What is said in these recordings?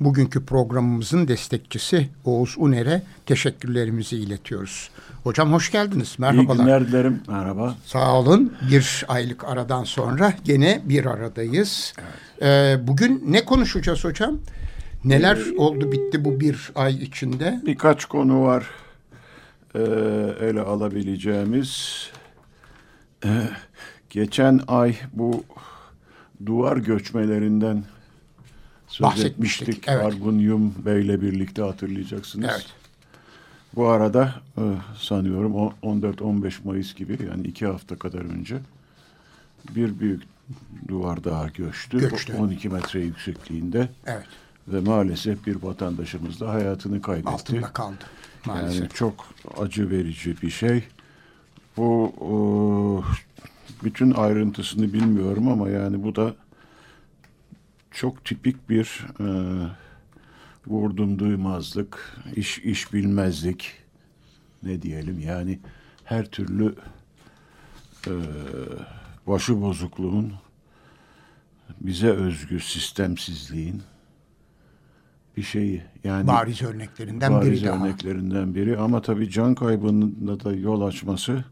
Bugünkü programımızın destekçisi Oğuz Uner'e teşekkürlerimizi iletiyoruz. Hocam hoş geldiniz. Merhabalar. İyi günler dilerim. Merhaba. Sağ olun. Bir aylık aradan sonra gene bir aradayız. Evet. Ee, bugün ne konuşacağız hocam? Neler ee, oldu bitti bu bir ay içinde? Birkaç konu var e, ele alabileceğimiz. E, geçen ay bu duvar göçmelerinden söz etmiştik. Evet. Argun Yum Bey'le birlikte hatırlayacaksınız. Evet. Bu arada e, sanıyorum 14-15 Mayıs gibi yani iki hafta kadar önce bir büyük duvar daha göçtü. göçtü. 12 metre yüksekliğinde. Evet. Ve maalesef bir vatandaşımız da hayatını kaybetti. Altında kaldı. Maalesef. Yani çok acı verici bir şey. Bu o, bütün ayrıntısını bilmiyorum ama yani bu da çok tipik bir e, vurdum duymazlık, iş, iş bilmezlik ne diyelim yani her türlü e, başı bozukluğun bize özgü sistemsizliğin bir şeyi yani bariz örneklerinden bariz biri örneklerinden daha. biri ama tabii can kaybına da yol açması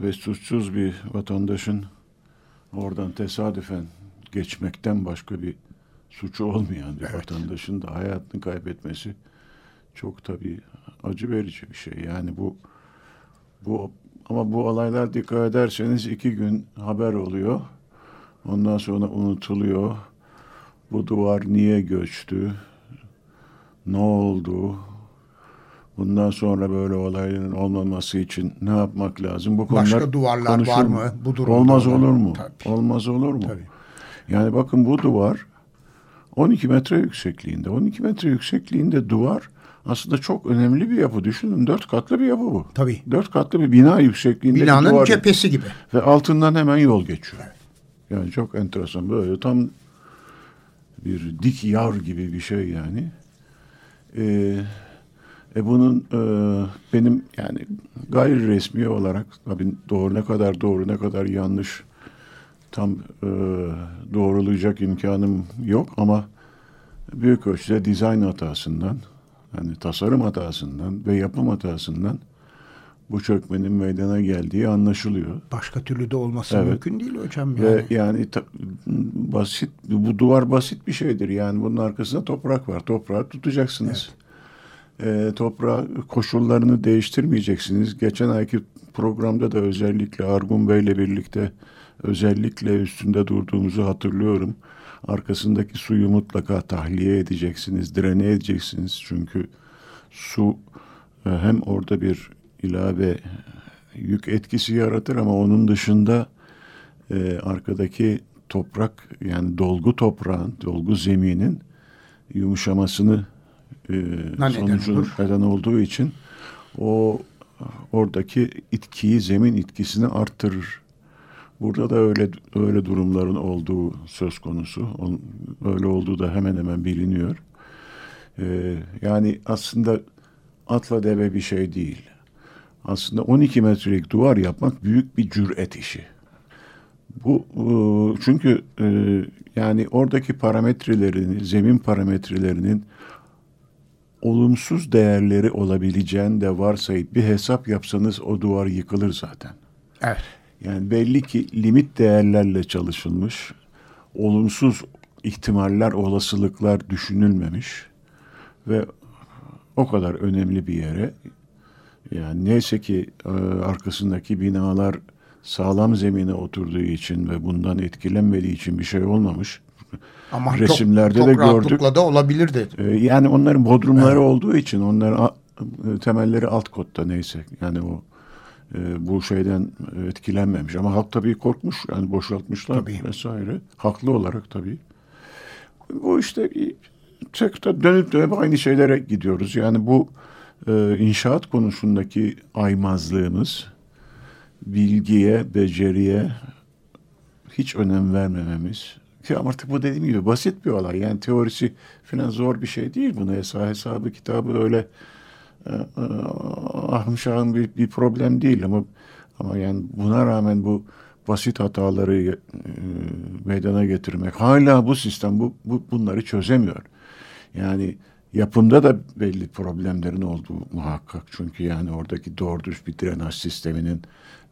ve suçsuz bir vatandaşın oradan tesadüfen geçmekten başka bir suçu olmayan bir evet. vatandaşın da hayatını kaybetmesi çok tabii acı verici bir şey. Yani bu bu ama bu olaylar dikkat ederseniz iki gün haber oluyor. Ondan sonra unutuluyor. Bu duvar niye göçtü? Ne oldu? Bundan sonra böyle olayların olmaması için ne yapmak lazım? Bu Başka duvarlar var mı? Bu durumda Olmaz olur mu? Tabii. Olmaz olur mu? Tabii. Yani bakın bu duvar 12 metre yüksekliğinde. 12 metre yüksekliğinde duvar aslında çok önemli bir yapı. Düşünün dört katlı bir yapı bu. Tabii. Dört katlı bir bina yüksekliğinde Binanın bir duvar. cephesi gibi. Ve altından hemen yol geçiyor. Evet. Yani çok enteresan böyle tam bir dik yar gibi bir şey yani. Ee, e bunun e, benim yani gayri resmi olarak tabii doğru ne kadar doğru ne kadar yanlış tam e, doğrulayacak imkanım yok ama büyük ölçüde dizayn hatasından, yani tasarım hatasından ve yapım hatasından bu çökmenin meydana geldiği anlaşılıyor. Başka türlü de olması evet. mümkün değil hocam. Yani. Ve yani ta, basit, bu duvar basit bir şeydir. Yani bunun arkasında toprak var. Toprağı tutacaksınız. Evet. E, toprağı koşullarını değiştirmeyeceksiniz. Geçen ayki programda da özellikle Argun Bey'le birlikte özellikle üstünde durduğumuzu hatırlıyorum. Arkasındaki suyu mutlaka tahliye edeceksiniz, drene edeceksiniz. Çünkü su e, hem orada bir ilave yük etkisi yaratır ama onun dışında e, arkadaki toprak yani dolgu toprağın, dolgu zeminin yumuşamasını e, sonucu neden olduğu için o oradaki itkiyi, zemin itkisini arttırır. Burada da öyle öyle durumların olduğu söz konusu. Öyle olduğu da hemen hemen biliniyor. Ee, yani aslında atla deve bir şey değil. Aslında 12 metrelik duvar yapmak büyük bir cüret işi. Bu e, çünkü e, yani oradaki parametrelerini, zemin parametrelerinin olumsuz değerleri olabileceğini de varsayıp bir hesap yapsanız o duvar yıkılır zaten. Evet. Yani belli ki limit değerlerle çalışılmış, olumsuz ihtimaller, olasılıklar düşünülmemiş ve o kadar önemli bir yere yani neyse ki e, arkasındaki binalar sağlam zemine oturduğu için ve bundan etkilenmediği için bir şey olmamış. Ama Resimlerde çok, de çok gördük. rahatlıkla da olabilirdi. Ee, yani onların bodrumları olduğu için onların a- e, temelleri alt kotta neyse. Yani o e, bu şeyden etkilenmemiş. Ama halk tabii korkmuş. Yani boşaltmışlar Tabii. vesaire. Haklı olarak tabii. Bu işte tekrar dönüp dönüp aynı şeylere gidiyoruz. Yani bu e, inşaat konusundaki aymazlığımız bilgiye, beceriye hiç önem vermememiz. Ki artık bu dediğim gibi basit bir olay. Yani teorisi falan zor bir şey değil. Bunu hesabı, hesabı kitabı öyle ahım şahım bir, bir problem değil ama ama yani buna rağmen bu basit hataları e, meydana getirmek hala bu sistem bu, bu bunları çözemiyor. Yani yapımda da belli problemlerin olduğu muhakkak. Çünkü yani oradaki doğru düz bir drenaj sisteminin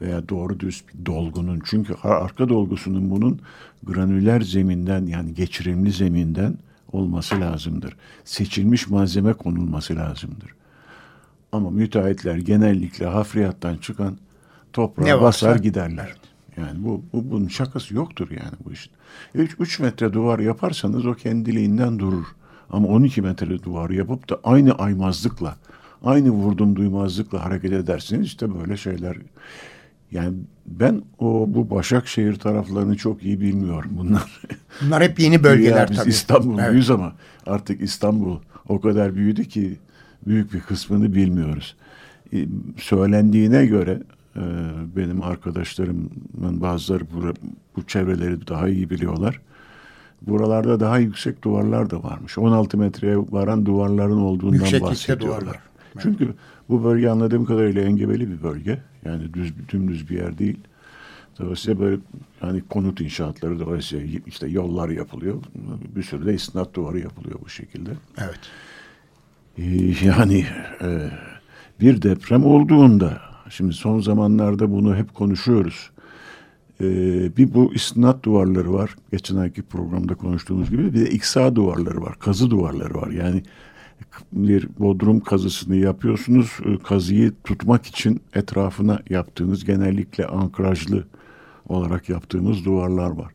veya doğru düz bir dolgunun çünkü ar- arka dolgusunun bunun granüler zeminden yani geçirimli zeminden olması lazımdır. Seçilmiş malzeme konulması lazımdır. Ama müteahhitler genellikle hafriyattan çıkan toprağa Ne varsa, basar giderler. Yani bu, bu bunun şakası yoktur yani bu işin. 3 metre duvar yaparsanız o kendiliğinden durur. Ama 12 metre duvar yapıp da aynı aymazlıkla, aynı vurdum duymazlıkla hareket edersiniz işte böyle şeyler. Yani ben o bu Başakşehir taraflarını çok iyi bilmiyorum bunlar. Bunlar hep yeni bölgeler Ya biz tabii. İstanbulluyuz ama artık İstanbul o kadar büyüdü ki büyük bir kısmını bilmiyoruz. Ee, Söylendiğine göre e, benim arkadaşlarımın bazıları bu, bu çevreleri daha iyi biliyorlar. Buralarda daha yüksek duvarlar da varmış. 16 metreye varan duvarların olduğundan Yükseklikte bahsediyorlar. duvarlar. Çünkü bu bölge anladığım kadarıyla engebeli bir bölge. Yani düz dümdüz bir yer değil. Dolayısıyla böyle hani konut inşaatları dolayısıyla işte yollar yapılıyor. Bir sürü de istinat duvarı yapılıyor bu şekilde. Evet. Ee, Yani e, bir deprem olduğunda şimdi son zamanlarda bunu hep konuşuyoruz. Ee, bir bu istinat duvarları var. Geçen ayki programda konuştuğumuz gibi bir de iksa duvarları var. Kazı duvarları var. Yani bir bodrum kazısını yapıyorsunuz. e, Kazıyı tutmak için etrafına yaptığınız genellikle ankrajlı olarak yaptığımız duvarlar var.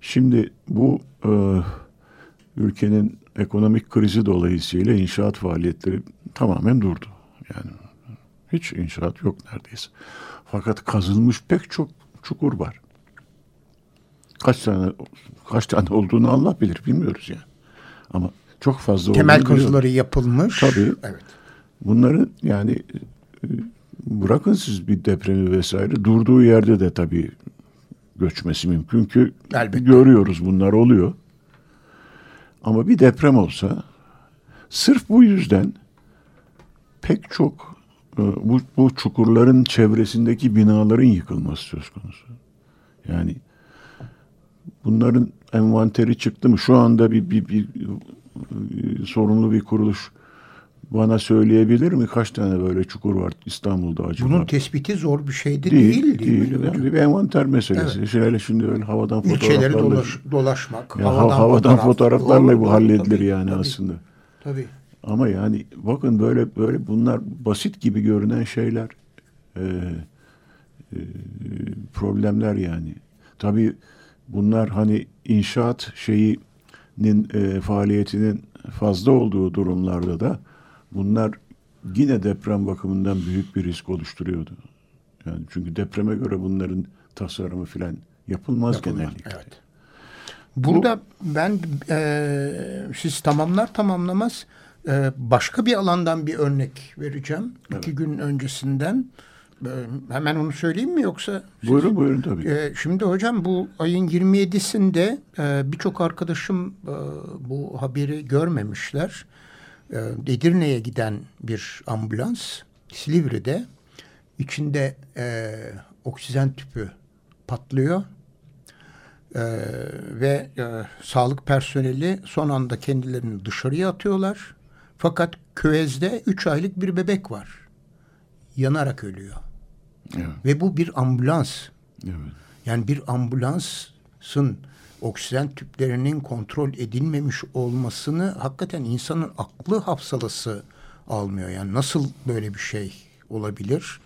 Şimdi bu e, ülkenin ekonomik krizi dolayısıyla inşaat faaliyetleri tamamen durdu. Yani hiç inşaat yok neredeyse. Fakat kazılmış pek çok çukur var. Kaç tane kaç tane olduğunu Allah bilir bilmiyoruz yani. Ama çok fazla Temel kazıları yapılmış. Tabii. Evet. Bunların yani e, bırakın siz bir depremi vesaire durduğu yerde de tabii göçmesi mümkün ki Elbette. görüyoruz bunlar oluyor. Ama bir deprem olsa sırf bu yüzden pek çok e, bu, bu çukurların çevresindeki binaların yıkılması söz konusu. Yani bunların envanteri çıktı mı? Şu anda bir, bir, bir e, sorumlu bir kuruluş bana söyleyebilir mi? Kaç tane böyle çukur var İstanbul'da acaba? Bunun tespiti zor bir şeydi değil, değil. değil. mi hocam? Yani bir envanter meselesi. Şöyle şimdi öyle havadan İlçeleri fotoğraflarla dolaş, dolaşmak. ya havadan, havadan fotoğraf. fotoğraflarla Doğru, bu halledilir tabii, yani tabii, aslında. Tabii. Ama yani bakın böyle böyle bunlar basit gibi görünen şeyler. Ee, e, problemler yani. Tabii bunlar hani inşaat şeyinin e, faaliyetinin fazla olduğu durumlarda da bunlar yine deprem bakımından büyük bir risk oluşturuyordu. Yani çünkü depreme göre bunların tasarımı filan yapılmaz, Yapılmaz, genellikle. Evet. Burada ben e, siz tamamlar tamamlamaz e, başka bir alandan bir örnek vereceğim. İki gün öncesinden. E, hemen onu söyleyeyim mi yoksa? siz- Buyurun buyurun tabii. E, şimdi hocam bu ayın 27'sinde e, birçok arkadaşım e, bu haberi görmemişler. E, Edirne'ye giden bir ambulans Silivri'de içinde e, oksijen tüpü patlıyor. E, ve e, sağlık personeli son anda kendilerini dışarıya atıyorlar. Fakat küvezde 3 aylık bir bebek var. Yanarak ölüyor. Evet, Ve bu bir ambulans. evet. Yani bir ambulansın oksijen tüplerinin kontrol edilmemiş olmasını hakikaten insanın aklı hafsalası almıyor. Yani nasıl böyle bir şey olabilir?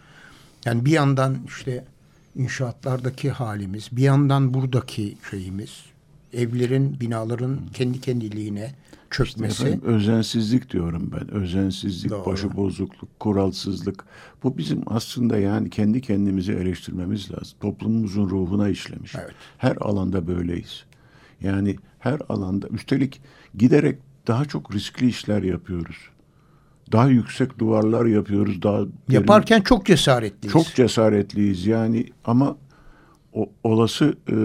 Yani bir yandan işte inşaatlardaki halimiz, bir yandan buradaki şeyimiz, evlerin, binaların kendi kendiliğine çökmesi. Efendim, özensizlik diyorum ben. Özensizlik, Doğru. başıbozukluk, kuralsızlık. Bu bizim aslında yani kendi kendimizi eleştirmemiz lazım. Toplumumuzun ruhuna işlemiş. Evet. Her alanda böyleyiz. Yani her alanda üstelik giderek daha çok riskli işler yapıyoruz. Daha yüksek duvarlar yapıyoruz. Daha derin- Yaparken çok cesaretliyiz. çok cesaretliyiz yani ama o, olası e,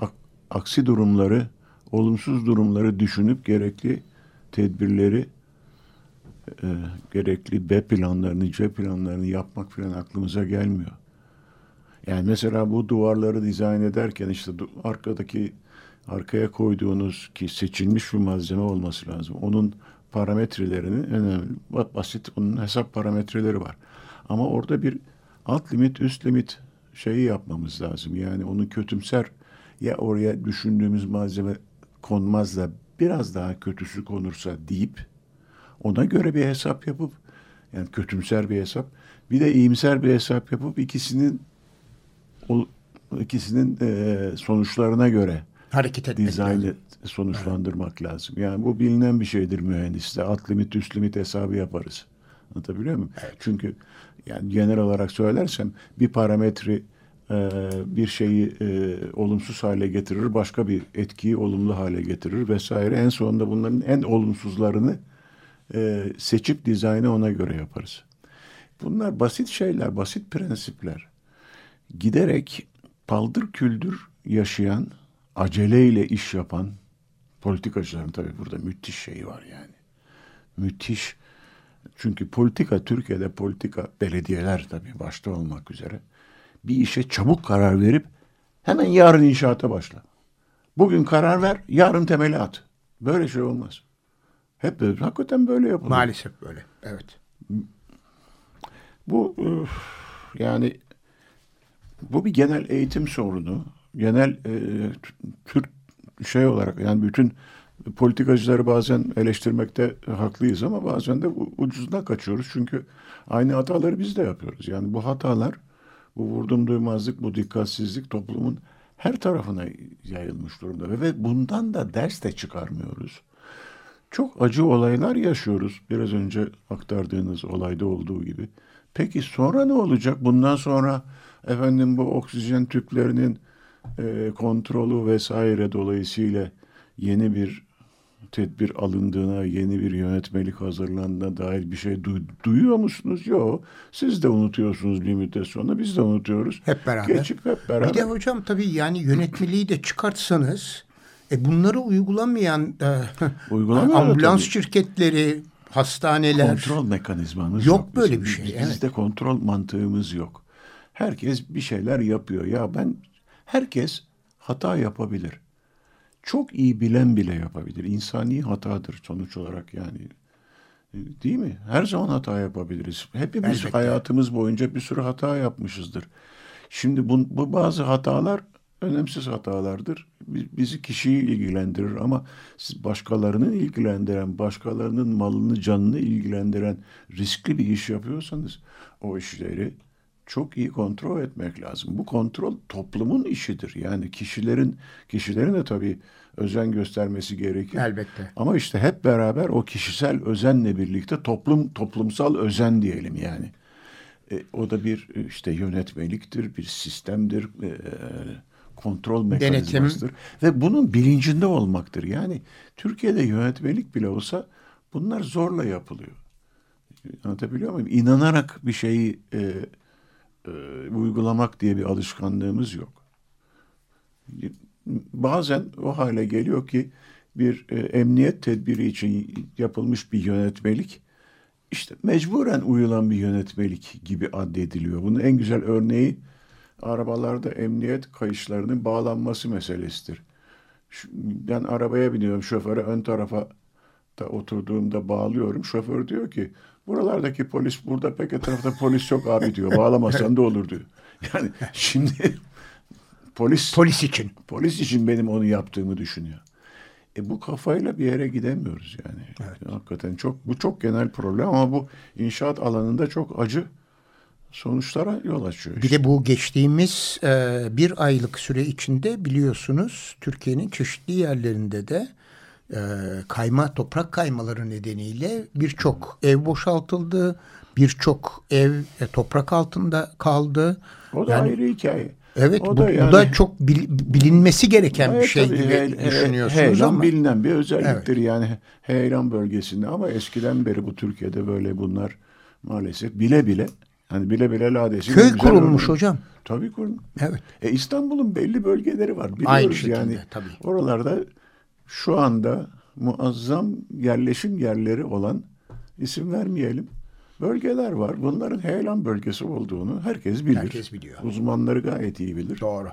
ak- aksi durumları, olumsuz durumları düşünüp gerekli tedbirleri, e, gerekli B planlarını, C planlarını yapmak falan aklımıza gelmiyor. Yani mesela bu duvarları dizayn ederken işte arkadaki arkaya koyduğunuz ki seçilmiş bir malzeme olması lazım. Onun parametrelerini önemli ba- basit onun hesap parametreleri var. Ama orada bir alt limit üst limit şeyi yapmamız lazım. Yani onu kötümser ya oraya düşündüğümüz malzeme konmaz da biraz daha kötüsü konursa deyip ona göre bir hesap yapıp yani kötümser bir hesap bir de iyimser bir hesap yapıp ikisinin o ikisinin e, sonuçlarına göre Hareket etmek dizaynı lazım. sonuçlandırmak lazım. Yani bu bilinen bir şeydir mühendiste. Alt limit üst limit hesabı yaparız. Anlatabiliyor muyum? Çünkü yani genel olarak söylersem bir parametre e, bir şeyi e, olumsuz hale getirir, başka bir etkiyi olumlu hale getirir vesaire. En sonunda bunların en olumsuzlarını e, seçip dizaynı ona göre yaparız. Bunlar basit şeyler, basit prensipler. Giderek paldır küldür yaşayan, aceleyle iş yapan politikacıların tabii burada müthiş şeyi var yani. Müthiş. Çünkü politika, Türkiye'de politika, belediyeler tabii başta olmak üzere bir işe çabuk karar verip hemen yarın inşaata başla. Bugün karar ver, yarın temeli at. Böyle şey olmaz. Hep böyle, hakikaten böyle yapılır. Maalesef böyle. Evet. Bu yani bu bir genel eğitim sorunu. Genel e, Türk şey olarak yani bütün politikacıları bazen eleştirmekte haklıyız ama bazen de ucuzuna kaçıyoruz. Çünkü aynı hataları biz de yapıyoruz. Yani bu hatalar, bu vurdum duymazlık, bu dikkatsizlik toplumun her tarafına yayılmış durumda. Ve, bundan da ders de çıkarmıyoruz. Çok acı olaylar yaşıyoruz. Biraz önce aktardığınız olayda olduğu gibi. Peki sonra ne olacak? Bundan sonra efendim bu oksijen tüplerinin e, kontrolü vesaire dolayısıyla yeni bir tedbir alındığına, yeni bir yönetmelik hazırlandığına dair bir şey du- duyuyor musunuz? Yok. Siz de unutuyorsunuz bir müddet sonra. Biz de unutuyoruz. Hep beraber. Geçip hep beraber. Bir de hocam tabii yani yönetmeliği de çıkartsanız e, bunları uygulamayan e, ambulans tabii. şirketleri, hastaneler Kontrol mekanizmamız Yok yok. böyle bizim. bir şey, Biz- evet. Bizde kontrol mantığımız yok. Herkes bir şeyler yapıyor. Ya ben herkes hata yapabilir. Çok iyi bilen bile yapabilir. İnsani hatadır sonuç olarak yani. E, Değil mi? Her zaman hata yapabiliriz. Hepimiz Elbette. hayatımız boyunca bir sürü hata yapmışızdır. Şimdi bu, bu bazı hatalar önemsiz hatalardır. Bi- Bizi kişiyi ilgilendirir ama siz başkalarını ilgilendiren, başkalarının malını, canını ilgilendiren riskli bir iş yapıyorsanız o işleri çok iyi kontrol etmek lazım. Bu kontrol toplumun işidir. Yani kişilerin kişilerin de tabii özen göstermesi gerekir. Elbette. Ama işte hep beraber o kişisel özenle birlikte toplum toplumsal özen diyelim yani. E, o da bir e, işte yönetmeliktir, bir sistemdir, e, kontrol mekanizmasıdır. Ve bunun bilincinde olmaktır. Yani Türkiye'de yönetmelik bile olsa bunlar zorla yapılıyor. Anlatabiliyor muyum? İnanarak bir şeyi e, e, uygulamak diye bir alışkanlığımız yok. Bazen o hale geliyor ki bir e, emniyet tedbiri için yapılmış bir yönetmelik işte mecburen uyulan bir yönetmelik gibi addediliyor. Bunun en güzel örneği arabalarda emniyet kayışlarının bağlanması meselesidir. Ben arabaya biniyorum şoföre ön tarafa da oturduğumda bağlıyorum. Şoför diyor ki buralardaki polis burada pek etrafta polis yok abi diyor. Bağlamasan da olur diyor. Yani şimdi polis polis için. polis için benim onu yaptığımı düşünüyor. E bu kafayla bir yere gidemiyoruz yani. Hakikaten çok bu çok genel problem ama bu inşaat alanında çok acı sonuçlara yol açıyor. Bir de bu geçtiğimiz e, bir aylık süre içinde biliyorsunuz Türkiye'nin çeşitli yerlerinde de e, kayma toprak kaymaları nedeniyle birçok ev boşaltıldı. Birçok ev e, toprak altında kaldı. O da Yani- ayrı hikaye. Evet O bu, da bu yani- da çok bil- bilinmesi gereken bir Evet, şey tabii, gibi he- he- düşünüyorsunuz heyelan ama. bilinen bir özelliktir yani heyelan bölgesinde ama eskiden beri bu Türkiye'de böyle bunlar maalesef bile bile hani bile bile ladesi Köy kurulmuş hocam. Tabii kurulmuş. Evet. E İstanbul'un belli bölgeleri var. Biliyoruz Aynı şekilde, yani. tabii. Oralarda şu anda muazzam yerleşim yerleri olan isim vermeyelim. Bölgeler var. Bunların heyelan bölgesi olduğunu herkes bilir. Herkes biliyor. Uzmanları gayet iyi bilir. Doğru.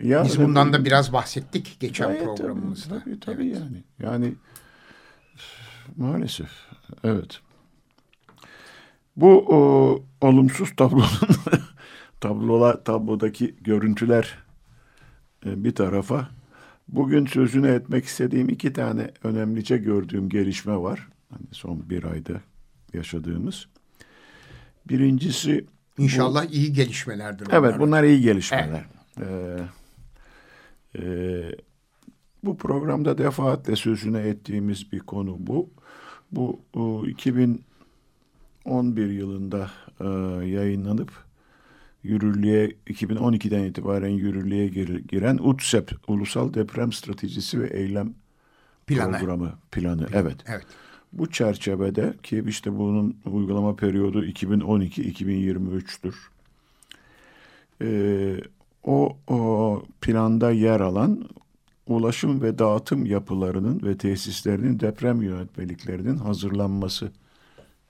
Ya, Biz bundan da biraz bahsettik geçen Gayet programımızda. Tabii tabii yani. Yani maalesef. Evet. Bu o, olumsuz tablonun tablola tablodaki görüntüler e, bir tarafa bugün sözünü etmek istediğim iki tane önemlice gördüğüm gelişme var. Hani son bir ayda yaşadığımız. Birincisi İnşallah iyi gelişmelerdir. Evet bunlar. bunlar iyi gelişmeler. Ee, e, bu programda defaatle sözüne ettiğimiz bir konu bu. Bu o, 2011 yılında e, yayınlanıp yürürlüğe 2012'den itibaren yürürlüğe gir- giren UTSEP Ulusal Deprem Stratejisi ve Eylem Planı. Programı planı. Evet. Evet. Bu çerçevede ki işte bunun uygulama periyodu 2012-2023'tür. Ee, o, o planda yer alan ulaşım ve dağıtım yapılarının ve tesislerinin deprem yönetmeliklerinin hazırlanması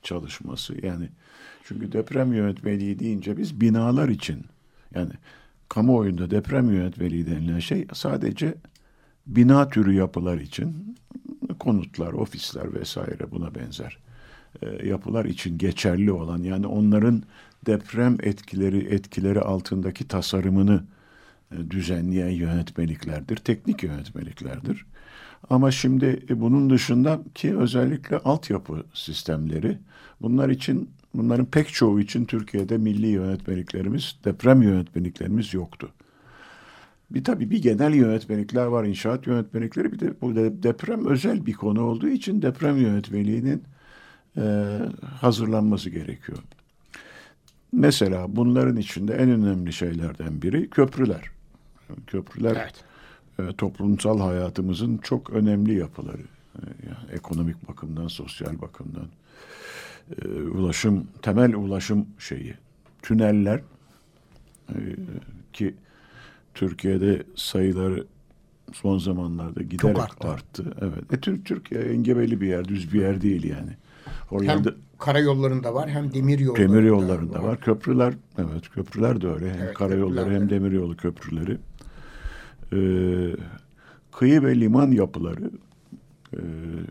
çalışması. Yani çünkü deprem yönetmeliği deyince biz binalar için yani kamuoyunda deprem yönetmeliği denilen şey sadece bina türü yapılar için konutlar, ofisler vesaire buna benzer e, yapılar için geçerli olan yani onların deprem etkileri etkileri altındaki tasarımını e, düzenleyen yönetmeliklerdir, teknik yönetmeliklerdir. Ama şimdi e, bunun dışında ki özellikle altyapı sistemleri bunlar için bunların pek çoğu için Türkiye'de milli yönetmeliklerimiz, deprem yönetmeliklerimiz yoktu. Bir tabii bir genel yönetmelikler var, inşaat yönetmelikleri. Bir de bu de- deprem özel bir konu olduğu için deprem yönetmeliğinin e, hazırlanması gerekiyor. Mesela bunların içinde en önemli şeylerden biri köprüler. Köprüler Evet. e, toplumsal hayatımızın çok önemli yapıları. E, yani ekonomik bakımdan, sosyal bakımdan. E, ulaşım, temel ulaşım şeyi. Tüneller e, ki Türkiye'de sayıları son zamanlarda giderek arttı. arttı. Evet. E, Tür- Türkiye engebeli bir yer, düz bir yer değil yani. Hem Hollanda karayollarında var hem demir yollarında, demir yollarında var. Köprüler, evet köprüler de öyle. Hem Evet, karayolları hem de. demiryolu köprüleri. Ee, kıyı ve liman yapıları e,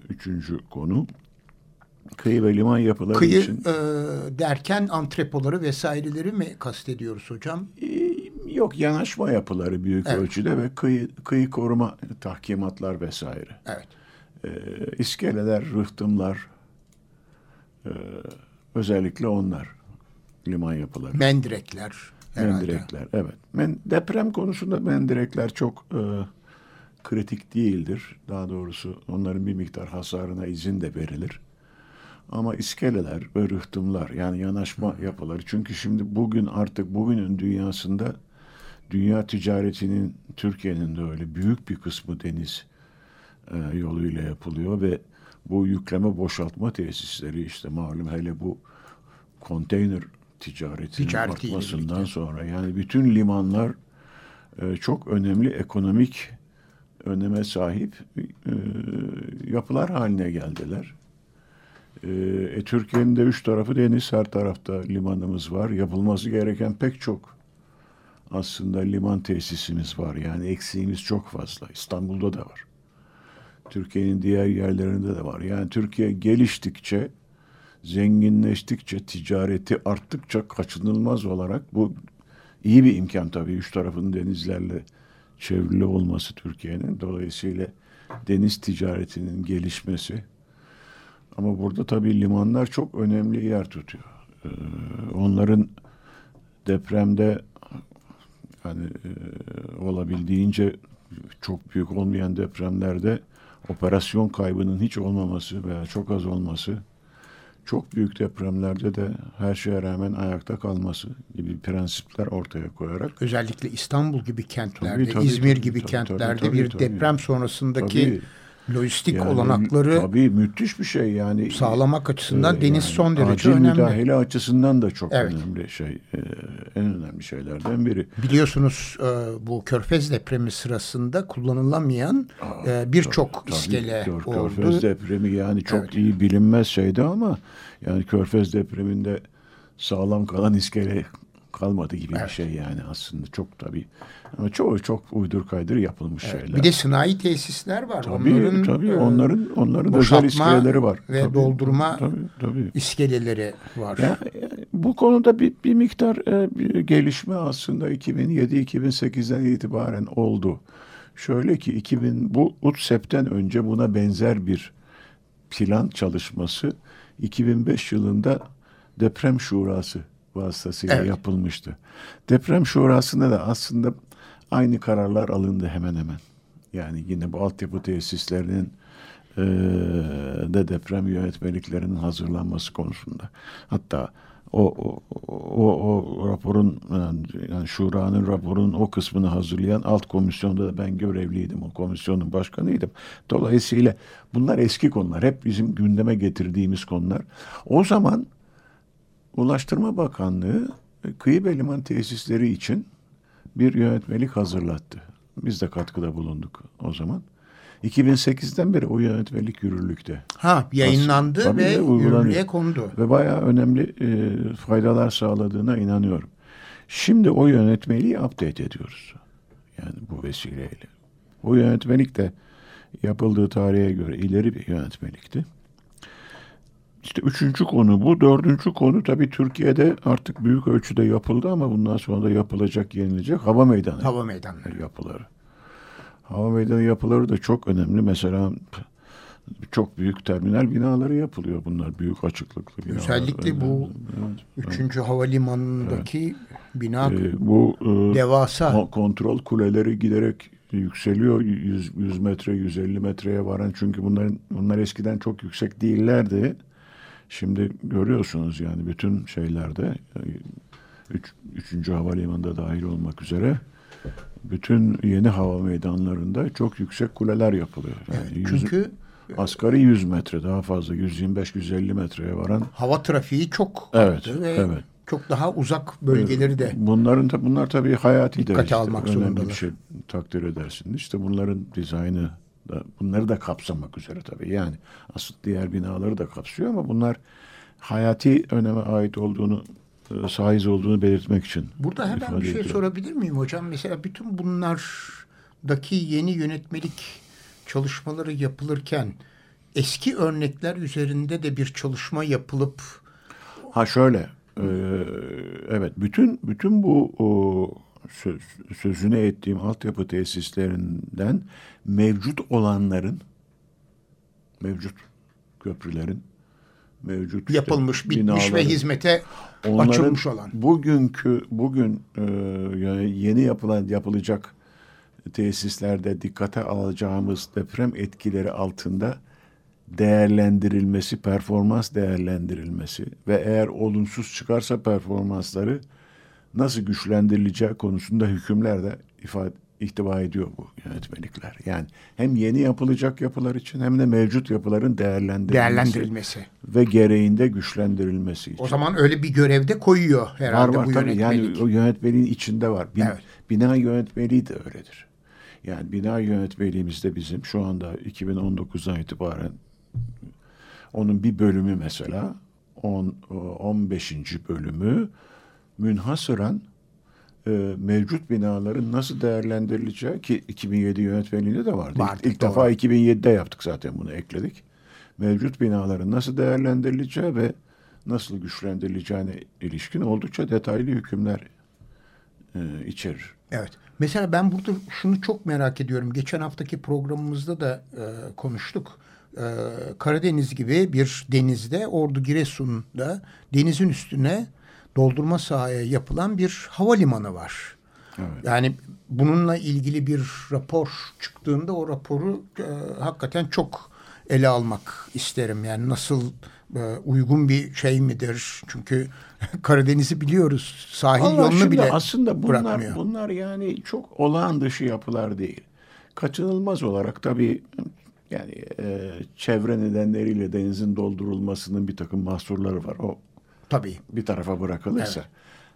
üçüncü konu. Kıyı ve liman yapıları Kıyı için e, derken antrepoları vesaireleri mi kastediyoruz hocam? e, yok yanaşma yapıları büyük Evet. ölçüde ve kıyı, kıyı koruma tahkimatlar vesaire. Evet. e, iskeleler, rıhtımlar, e, özellikle onlar liman yapıları. Mendirekler herhalde. Mendirekler, evet. Men, deprem konusunda mendirekler çok e, kritik değildir. Daha doğrusu onların bir miktar hasarına izin de verilir. Ama iskeleler ve rıhtımlar yani yanaşma yapıları. Çünkü şimdi bugün artık bugünün dünyasında dünya ticaretinin Türkiye'nin de öyle büyük bir kısmı deniz e, yoluyla yapılıyor ve bu yükleme boşaltma tesisleri işte malum hele bu konteyner ticaretinin Ticaretiyle artmasından birlikte. sonra yani bütün limanlar e, çok önemli ekonomik öneme sahip e, yapılar haline geldiler. E, e, Türkiye'nin de üç tarafı deniz, her tarafta limanımız var. Yapılması gereken pek çok aslında liman tesisimiz var. Yani eksiğimiz çok fazla. İstanbul'da da var. Türkiye'nin diğer yerlerinde de var. Yani Türkiye geliştikçe, zenginleştikçe, ticareti arttıkça kaçınılmaz olarak bu iyi bir imkan tabii. Üç tarafın denizlerle çevrili olması Türkiye'nin. Dolayısıyla deniz ticaretinin gelişmesi. Ama burada tabii limanlar çok önemli yer tutuyor. Ee, onların depremde hani e, olabildiğince çok büyük olmayan depremlerde operasyon kaybının hiç olmaması veya çok az olması çok büyük depremlerde de her şeye rağmen ayakta kalması gibi prensipler ortaya koyarak Özellikle İstanbul gibi kentlerde, Tabii, tabii, İzmir tabii, gibi tabii, kentlerde tabii, bir tabii. deprem sonrasındaki Tabii. Lojistik Yani olanakları tabii müthiş bir şey yani sağlamak açısından Ee, deniz yani son derece acil önemli. müdahale açısından da çok Evet. önemli şey e, en önemli şeylerden biri. Biliyorsunuz e, bu Körfez depremi sırasında kullanılamayan e, birçok iskele Kör- oldu. Körfez depremi yani çok Evet. iyi bilinmez şeydi ama yani Körfez depreminde sağlam kalan iskele kalmadı gibi bir Evet. şey yani aslında çok tabii. Ama çoğu çok uydur kaydır yapılmış şeyler. Bir de sanayi tesisler var. tabii onların tabii e, onların onların özel iskeleleri var. ve Tabii, doldurma tabii tabii. iskeleleri var. Ya, ya, bu konuda bir, bir miktar e, bir gelişme aslında 2007-2008'den itibaren oldu. Şöyle ki 2000 bu UTSEP'ten önce buna benzer bir plan çalışması 2005 yılında deprem şurası vasıtasıyla Evet. yapılmıştı. Deprem şurasında da aslında aynı kararlar alındı hemen hemen. Yani yine bu altyapı tesislerinin eee, de deprem yönetmeliklerinin hazırlanması konusunda. Hatta o, o, o, o raporun yani şuranın raporun o kısmını hazırlayan alt komisyonda da ben görevliydim. O komisyonun başkanıydım. Dolayısıyla bunlar eski konular. Hep bizim gündeme getirdiğimiz konular. O zaman Ulaştırma Bakanlığı e, kıyı ve liman tesisleri için bir yönetmelik hazırlattı. Biz de katkıda bulunduk o zaman. 2008'den beri o yönetmelik yürürlükte. Ha yayınlandı Tabii ve yürürlüğe kondu. Ve bayağı önemli e, faydalar sağladığına inanıyorum. Şimdi o yönetmeliği update ediyoruz. Yani bu vesileyle. O yönetmelik de yapıldığı tarihe göre ileri bir yönetmelikti. İşte üçüncü konu bu. Dördüncü konu tabii Türkiye'de artık büyük ölçüde yapıldı ama bundan sonra da yapılacak, yenilecek hava meydanı Hava meydanları. yapıları. Hava meydanı yapıları da çok önemli. Mesela çok büyük terminal binaları yapılıyor bunlar. Büyük açıklıklı binalar. Özellikle bu Evet, Üçüncü havalimanındaki bina Ee, bu e, devasa. ko- kontrol kuleleri giderek yükseliyor. 100, 100 metre, 150 metreye varan. Çünkü bunların bunlar eskiden çok yüksek değillerdi. Şimdi görüyorsunuz yani bütün şeylerde e, üç, üçüncü havalimanında dahil olmak üzere bütün yeni hava meydanlarında çok yüksek kuleler yapılıyor. Yani yüz- Çünkü asgari 100 metre daha fazla 125-150 metreye varan hava trafiği çok Evet, arttı ve evet. çok daha uzak bölgeleri de Bunların da bunlar tabii hayati Dikkate almak önemli zorundalar. bir şey takdir edersin. İşte bunların dizaynı da bunları da kapsamak üzere tabii. Yani asıl diğer binaları da kapsıyor ama bunlar hayati öneme ait olduğunu e, saiz olduğunu belirtmek için. Burada hemen bir şey ediyorum. sorabilir miyim hocam? Mesela bütün bunlardaki yeni yönetmelik çalışmaları yapılırken eski örnekler üzerinde de bir çalışma yapılıp Ha şöyle, e, evet bütün bütün bu o, söz, sözüne ettiğim altyapı tesislerinden mevcut olanların, mevcut köprülerin, mevcut işte yapılmış, bitmiş ve hizmete onların açılmış olan. Bugünkü bugün e, yani yeni yapılan yapılacak tesislerde dikkate alacağımız deprem etkileri altında değerlendirilmesi, performans değerlendirilmesi ve eğer olumsuz çıkarsa performansları nasıl güçlendirileceği konusunda hükümler de ifade ihtiva ediyor bu yönetmelikler. Yani hem yeni yapılacak yapılar için hem de mevcut yapıların değerlendirilmesi, değerlendirilmesi. ve gereğinde güçlendirilmesi için. O zaman öyle bir görevde koyuyor var herhalde var bu tabii yani yönetmelik. o yönetmeliğin içinde var. Bin- Evet. Bina yönetmeliği de öyledir. Yani bina yönetmeliğimizde bizim şu anda 2019'dan itibaren onun bir bölümü mesela 10 15. bölümü münhasıran e, mevcut binaların nasıl değerlendirileceği ki 2007 yönetmeliğinde de vardı. Vardı, ilk ilk doğru. defa 2007'de yaptık zaten bunu ekledik. Mevcut binaların nasıl değerlendirileceği ve nasıl güçlendirileceğine ilişkin oldukça detaylı hükümler e, içerir. Evet. Mesela ben burada şunu çok merak ediyorum. Geçen haftaki programımızda da e, konuştuk. e, Karadeniz gibi bir denizde Ordu Giresun'da denizin üstüne doldurma sahaya yapılan bir havalimanı var. Evet. Yani bununla ilgili bir rapor çıktığında o raporu e, hakikaten çok ele almak isterim. Yani nasıl e, uygun bir şey midir? Çünkü Karadeniz'i biliyoruz. Sahil Allah yolunu bile aslında bunlar, bırakmıyor. Bunlar yani çok olağan dışı yapılar değil. Kaçınılmaz olarak tabii yani e, çevre nedenleriyle denizin doldurulmasının bir takım mahsurları var. O tabii bir tarafa bırakılırsa. Evet.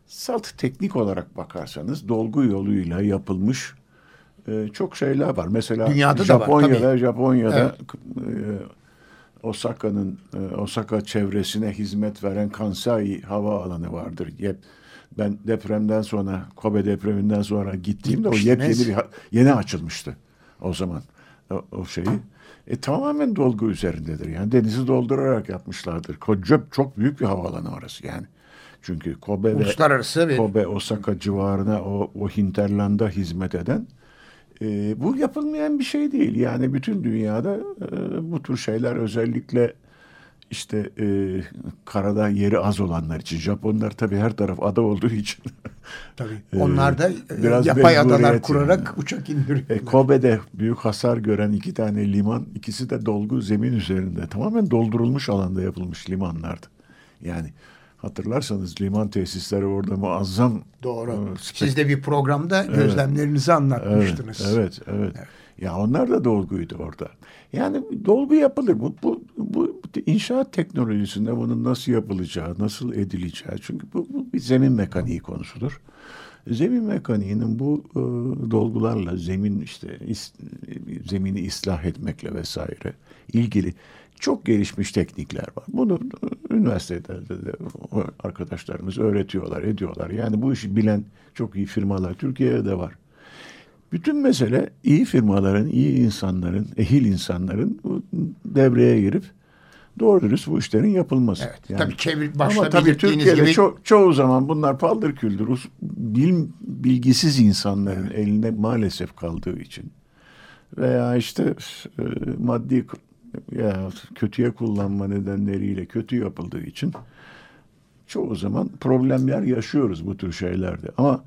Salt teknik olarak bakarsanız dolgu yoluyla yapılmış e, çok şeyler var. Mesela Dünyada Japonya'da da var, Japonya'da evet. e, Osaka'nın e, Osaka çevresine hizmet veren Kansai hava alanı vardır. Yep. Ben depremden sonra Kobe depreminden sonra gittiğimde o yepyeni bir yeni açılmıştı o zaman o, o şeyi. E, tamamen dolgu üzerindedir. Yani denizi doldurarak yapmışlardır. Koca çok büyük bir havaalanı orası yani. Çünkü Kobe ve Kobe Osaka civarına o, o hinterlanda hizmet eden e, bu yapılmayan bir şey değil. Yani bütün dünyada e, bu tür şeyler özellikle işte e, karada yeri az olanlar için. Japonlar tabii her taraf ada olduğu için. Tabii. Onlar da e, biraz yapay adalar kurarak yani. uçak indiriyorlar. E, Kobe'de büyük hasar gören iki tane liman, ikisi de dolgu zemin üzerinde. Tamamen doldurulmuş alanda yapılmış limanlardı. Yani Hatırlarsanız liman tesisleri orada muazzam. Doğru. E, Siz de bir programda evet. gözlemlerinizi anlatmıştınız. Evet, evet, evet. evet. Ya onlar da dolguydu orada. Yani dolgu yapılır. Bu, bu, bu inşaat teknolojisinde bunun nasıl yapılacağı, nasıl edileceği. Çünkü bu, bu bir zemin mekaniği konusudur. Zemin mekaniğinin bu e, dolgularla zemin işte is, zemini ıslah etmekle vesaire ilgili çok gelişmiş teknikler var. Bunu üniversitede de arkadaşlarımız öğretiyorlar, ediyorlar. Yani bu işi bilen çok iyi firmalar Türkiye'de de var. Bütün mesele iyi firmaların, iyi insanların, ehil insanların devreye girip doğru dürüst bu işlerin yapılması. Evet, yani, tabii çevir, başta ama tabii Türkiye'de gibi... ço çoğu zaman bunlar paldır küldür bilim bilgisiz insanların evet. elinde maalesef kaldığı için veya işte e, maddi ya kötüye kullanma nedenleriyle kötü yapıldığı için çoğu zaman problemler yaşıyoruz bu tür şeylerde. Ama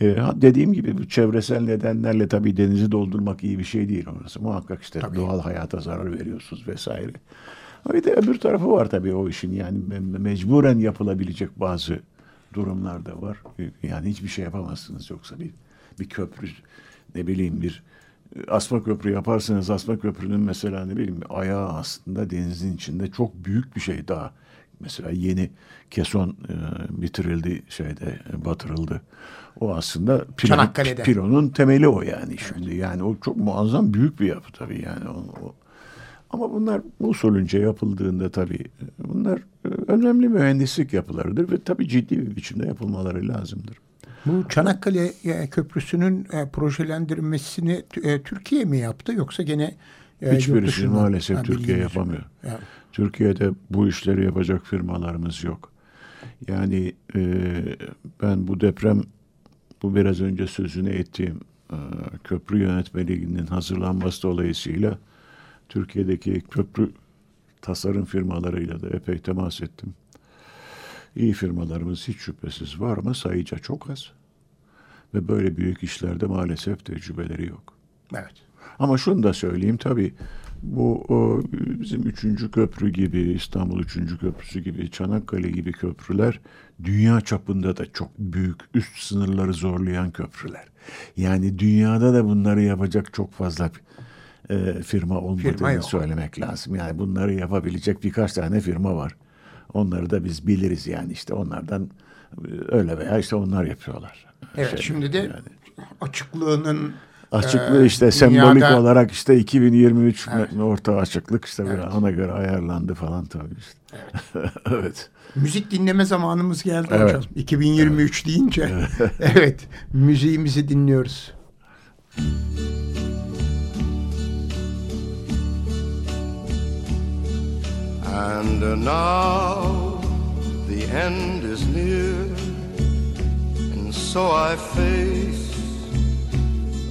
e, dediğim gibi bu çevresel nedenlerle tabii denizi doldurmak iyi bir şey değil orası. Muhakkak işte tabii. doğal hayata zarar veriyorsunuz vesaire. Bir de öbür tarafı var tabii o işin yani mecburen yapılabilecek bazı durumlar da var. Yani hiçbir şey yapamazsınız yoksa bir bir köprü ne bileyim bir asma köprü yaparsanız asma köprünün mesela ne bileyim ayağı aslında denizin içinde çok büyük bir şey daha. Mesela yeni keson e, bitirildi şeyde e, batırıldı. O aslında pilon, pilonun temeli o yani evet. şimdi. Yani o çok muazzam büyük bir yapı tabii yani. O, o. Ama bunlar usulünce yapıldığında tabii bunlar e, önemli mühendislik yapılarıdır ve tabii ciddi bir biçimde yapılmaları lazımdır. Bu Çanakkale Köprüsü'nün e, projelendirmesini e, Türkiye mi yaptı yoksa gene e, Hiçbirisi maalesef ha, Türkiye yapamıyor. Yani. Türkiye'de bu işleri yapacak firmalarımız yok. Yani e, ben bu deprem, bu biraz önce sözünü ettiğim e, köprü yönetmeliğinin hazırlanması dolayısıyla Türkiye'deki köprü tasarım firmalarıyla da epey temas ettim. İyi firmalarımız hiç şüphesiz var ama sayıca çok az. Ve böyle büyük işlerde maalesef tecrübeleri yok. Evet. Ama şunu da söyleyeyim tabii bu o, bizim üçüncü köprü gibi İstanbul üçüncü köprüsü gibi Çanakkale gibi köprüler dünya çapında da çok büyük üst sınırları zorlayan köprüler. Yani dünyada da bunları yapacak çok fazla e, firma olmadığını firma söylemek lazım. Yani bunları yapabilecek birkaç tane firma var. Onları da biz biliriz yani işte onlardan öyle veya işte onlar yapıyorlar. Evet şey, şimdi de yani. açıklığının Açıklığı e, işte dünyada... sembolik olarak işte 2023 evet. orta açıklık işte evet. ona göre ayarlandı falan tabii işte. Evet. evet. Müzik dinleme zamanımız geldi evet. hocam. 2023 evet. deyince. evet. Müziğimizi dinliyoruz. And now the end is near, and so I face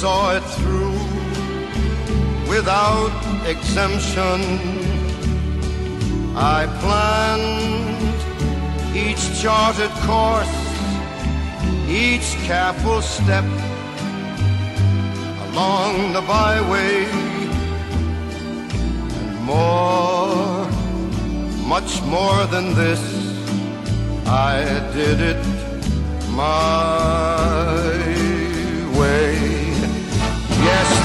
saw it through without exemption. I planned each charted course, each careful step along the byway, and more, much more than this, I did it my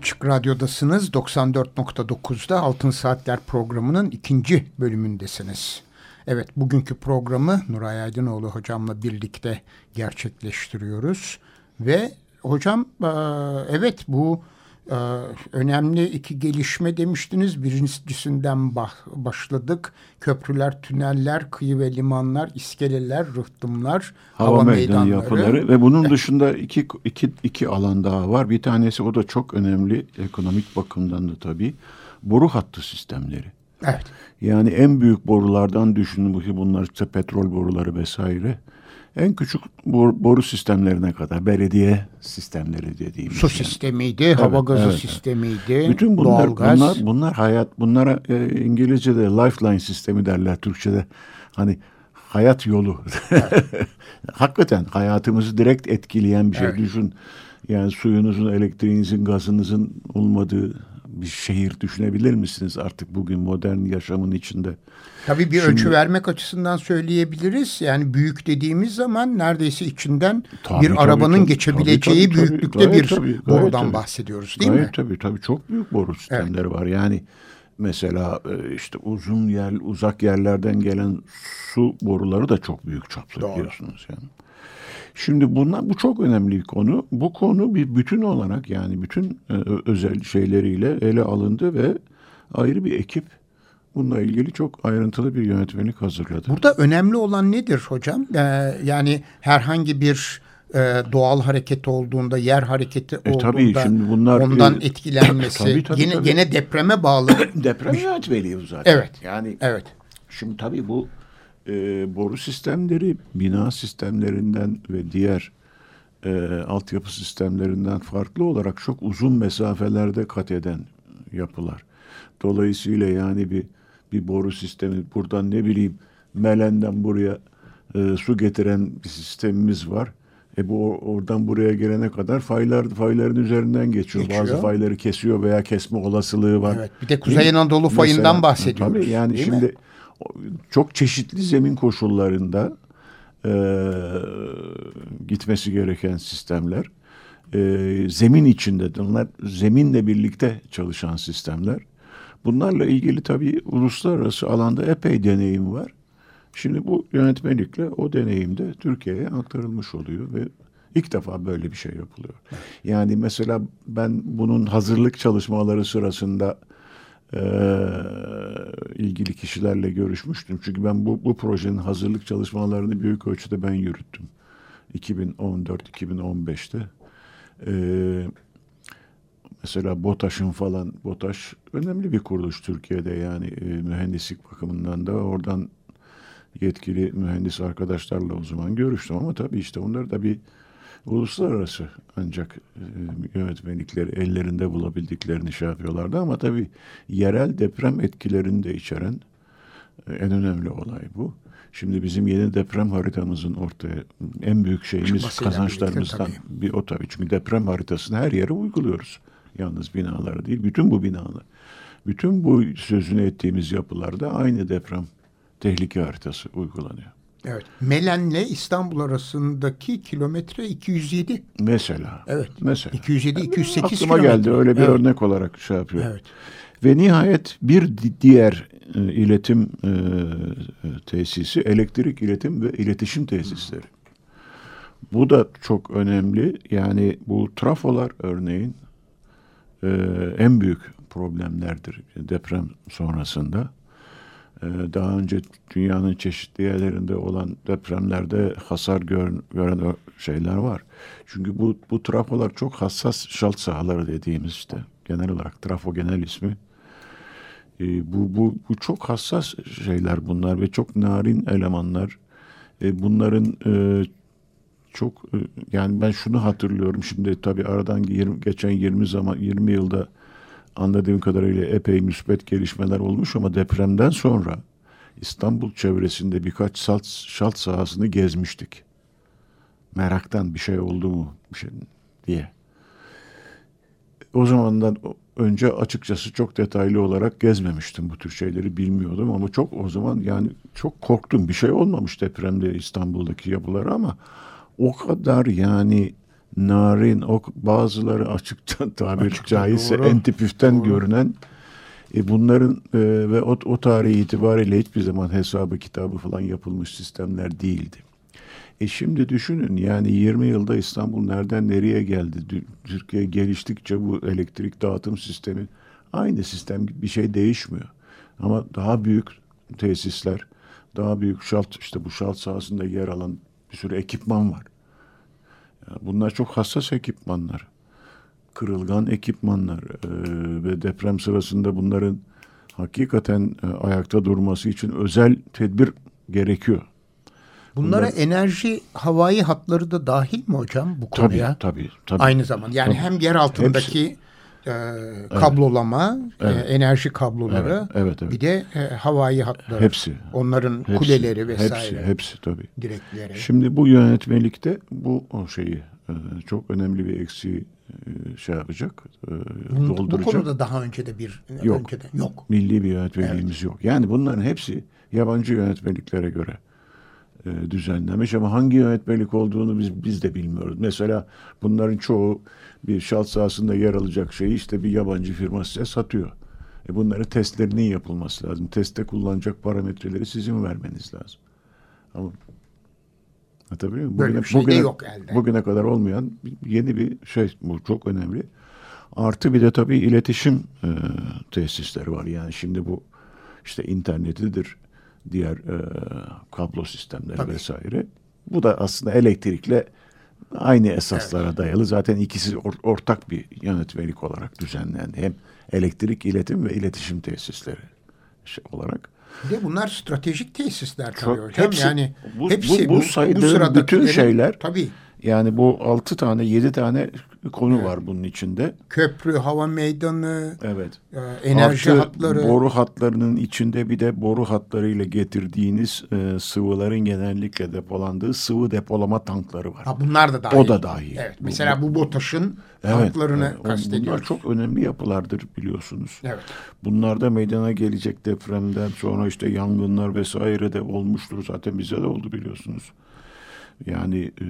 Açık Radyo'dasınız. 94.9'da Altın Saatler programının ikinci bölümündesiniz. Evet, bugünkü programı Nuray Aydınoğlu hocamla birlikte gerçekleştiriyoruz. Ve hocam, e, evet bu e, önemli iki gelişme demiştiniz. Birincisinden başladık. Köprüler, tüneller, kıyı ve limanlar, iskeleler, rıhtımlar, hava, meydanı yapıları ve bunun dışında iki, iki, iki alan daha var. Bir tanesi o da çok önemli ekonomik bakımdan da tabii. Boru hattı sistemleri. Evet. Yani en büyük borulardan düşünün bu ki bunlar işte petrol boruları vesaire. En küçük bor- boru sistemlerine kadar belediye sistemleri dediğimiz. Su yani. sistemiydi, hava gazı evet, evet. sistemiydi, Bütün bunlar, doğalgaz. bunlar, bunlar hayat, bunlara e, İngilizce'de lifeline sistemi derler, Türkçe'de hani hayat yolu. Hakikaten hayatımızı direkt etkileyen bir şey. Evet. Düşün, yani suyunuzun, elektriğinizin, gazınızın olmadığı bir şehir düşünebilir misiniz artık bugün modern yaşamın içinde? Tabii bir Şimdi- ölçü vermek açısından söyleyebiliriz. Yani büyük dediğimiz zaman neredeyse içinden Tabii, bir tabii, arabanın tabii, geçebileceği tabii, tabii, tabii. büyüklükte Gayet bir tabii, borudan tabii. bahsediyoruz değil Gayet mi? Tabii tabii çok büyük boru sistemleri var. Yani mesela e, işte uzun yer, uzak yerlerden gelen su boruları da çok büyük çaplı Doğru. biliyorsunuz yani. Şimdi bunlar bu çok önemli bir konu. Bu konu bir bütün olarak yani bütün e, özel şeyleriyle ele alındı ve ayrı bir ekip bununla ilgili çok ayrıntılı bir yönetmelik hazırladı. Burada önemli olan nedir hocam? Ee, yani herhangi bir e, doğal hareket olduğunda, yer hareketi E, olduğunda tabii şimdi bunlar, ondan e, etkilenmesi, tabii, tabii, yine tabii. gene depreme bağlı. Deprem yönetmeliği zaten. Evet. Yani evet. Şimdi tabii bu e, boru sistemleri bina sistemlerinden ve diğer e, altyapı sistemlerinden farklı olarak çok uzun mesafelerde kat eden yapılar. Dolayısıyla yani bir bir boru sistemi buradan ne bileyim Melen'den buraya e, su getiren bir sistemimiz var. E bu or- oradan buraya gelene kadar faylar fayların üzerinden geçiyor. Geçiyor. Bazı fayları kesiyor veya kesme olasılığı var. Evet, bir de Kuzey Değil mi? Anadolu fayından Mesela, bahsediyoruz, Tabii yani değil mi? Çok çeşitli zemin koşullarında e, gitmesi gereken sistemler. E, zemin içinde onlar zeminle birlikte çalışan sistemler. Bunlarla ilgili tabii uluslararası alanda epey deneyim var. Şimdi bu yönetmelikle o deneyim de Türkiye'ye aktarılmış oluyor ve ilk defa böyle bir şey yapılıyor. Yani mesela ben bunun hazırlık çalışmaları sırasında eee, ilgili kişilerle görüşmüştüm. Çünkü ben bu, bu projenin hazırlık çalışmalarını büyük ölçüde ben yürüttüm. 2014-2015'te. Eee mesela BOTAŞ'ın falan BOTAŞ önemli bir kuruluş Türkiye'de yani e, mühendislik bakımından da oradan yetkili mühendis arkadaşlarla o zaman görüştüm ama tabii işte onlar da bir uluslararası ancak e, yönetmelikleri ellerinde bulabildiklerini şey yapıyorlardı ama tabii yerel deprem etkilerini de içeren e, en önemli olay bu. Şimdi bizim yeni deprem haritamızın ortaya en büyük şeyimiz Çıkmasıyla kazançlarımızdan birlikte bir o tabii. Çünkü deprem haritasını her yere uyguluyoruz. Yalnız binaları değil, bütün bu binalar. Bütün bu sözünü ettiğimiz yapılarda aynı deprem tehlike haritası uygulanıyor. Evet. Melen'le İstanbul arasındaki kilometre 207. Mesela. Evet. Mesela. 207 208 Aklıma kilometre. geldi öyle bir Evet. örnek olarak şey yapıyor. Evet. Ve nihayet bir di- diğer e, iletim e, e, tesisi elektrik iletim ve iletişim tesisleri. Bu da çok önemli. Yani bu trafolar örneğin e, en büyük problemlerdir deprem sonrasında. E, daha önce dünyanın çeşitli yerlerinde olan depremlerde hasar gör- gören ö- şeyler var. Çünkü bu, bu trafolar çok hassas şalt sahaları dediğimiz işte genel olarak trafo genel ismi. E, bu, bu, bu çok hassas şeyler bunlar ve çok narin elemanlar. E, bunların e, çok e, yani ben şunu hatırlıyorum şimdi tabii aradan 20, geçen 20 zaman 20 yılda anladığım kadarıyla epey müspet gelişmeler olmuş ama depremden sonra İstanbul çevresinde birkaç salt, şalt sahasını gezmiştik. Meraktan bir şey oldu mu bir şey diye. O zamandan önce açıkçası çok detaylı olarak gezmemiştim bu tür şeyleri bilmiyordum ama çok o zaman yani çok korktum. Bir şey olmamış depremde İstanbul'daki yapılara ama o kadar yani narin, o bazıları açıkça tabir Açıkça, caizse doğru. entipüften Doğru. görünen e, bunların e, ve o, o tarih itibariyle hiçbir zaman hesabı kitabı falan yapılmış sistemler değildi. E şimdi düşünün yani 20 yılda İstanbul nereden nereye geldi? Türkiye geliştikçe bu elektrik dağıtım sistemi aynı sistem bir şey değişmiyor. Ama daha büyük tesisler, daha büyük şalt işte bu şalt sahasında yer alan bir sürü ekipman var. Bunlar çok hassas ekipmanlar. Kırılgan ekipmanlar e, ve deprem sırasında bunların hakikaten e, ayakta durması için özel tedbir gerekiyor. Bunlara Bunlar- enerji havai hatları da dahil mi hocam bu Tabii, konuya? tabii, tabii. Aynı zaman yani Tabii. hem yer altındaki e, kablolama, e, enerji kabloları, Evet, evet, evet. bir de e, havai hatları. Hepsi. Onların Hepsi, kuleleri vesaire. Hepsi, hepsi tabii. Direkleri. Şimdi bu yönetmelikte bu şeyi e, çok önemli bir eksiği e, şey yapacak, e, bu, bu dolduracak. konuda daha önce de bir Yok. önceden yok. Milli bir yönetmeliğimiz yok. Yani bunların hepsi yabancı yönetmeliklere göre e, düzenlenmiş ama hangi yönetmelik olduğunu biz biz de bilmiyoruz. Mesela bunların çoğu bir şalt sahasında yer alacak şeyi işte bir yabancı firma size satıyor. E bunların testlerinin yapılması lazım. Testte kullanacak parametreleri sizin vermeniz lazım. Ama Anlatabiliyor muyum? Böyle bir şey de yok elde. Bugüne kadar olmayan yeni bir şey bu çok önemli. Artı bir de tabii iletişim e, tesisleri var. Yani şimdi bu işte internetidir, diğer e, kablo sistemleri Tabii. vesaire. Bu da aslında elektrikle aynı esaslara dayalı. Zaten ikisi or- ortak bir yönetmelik olarak düzenlendi. Hem elektrik iletim ve iletişim tesisleri şey olarak. De bunlar stratejik tesisler tabii Çok- hocam. hepsi- yani bu- hepsi bu- bu saydığım sıradakilerin- bütün şeyler- tabii Yani bu altı tane, yedi tane konu var bunun içinde. köprü, hava meydanı, Evet. e, enerji Artı hatları. boru hatlarının içinde bir de boru hatlarıyla getirdiğiniz e, sıvıların genellikle depolandığı sıvı depolama tankları var. Ha, bunlar da dahil. O da dahil. Evet. Mesela bu BOTAŞ'ın Evet, tanklarını evet. Kastediyoruz. Bunlar çok önemli yapılardır biliyorsunuz. Evet. Bunlarda meydana gelecek depremden sonra işte yangınlar vesaire de olmuştur. Zaten bize de oldu biliyorsunuz. Yani e,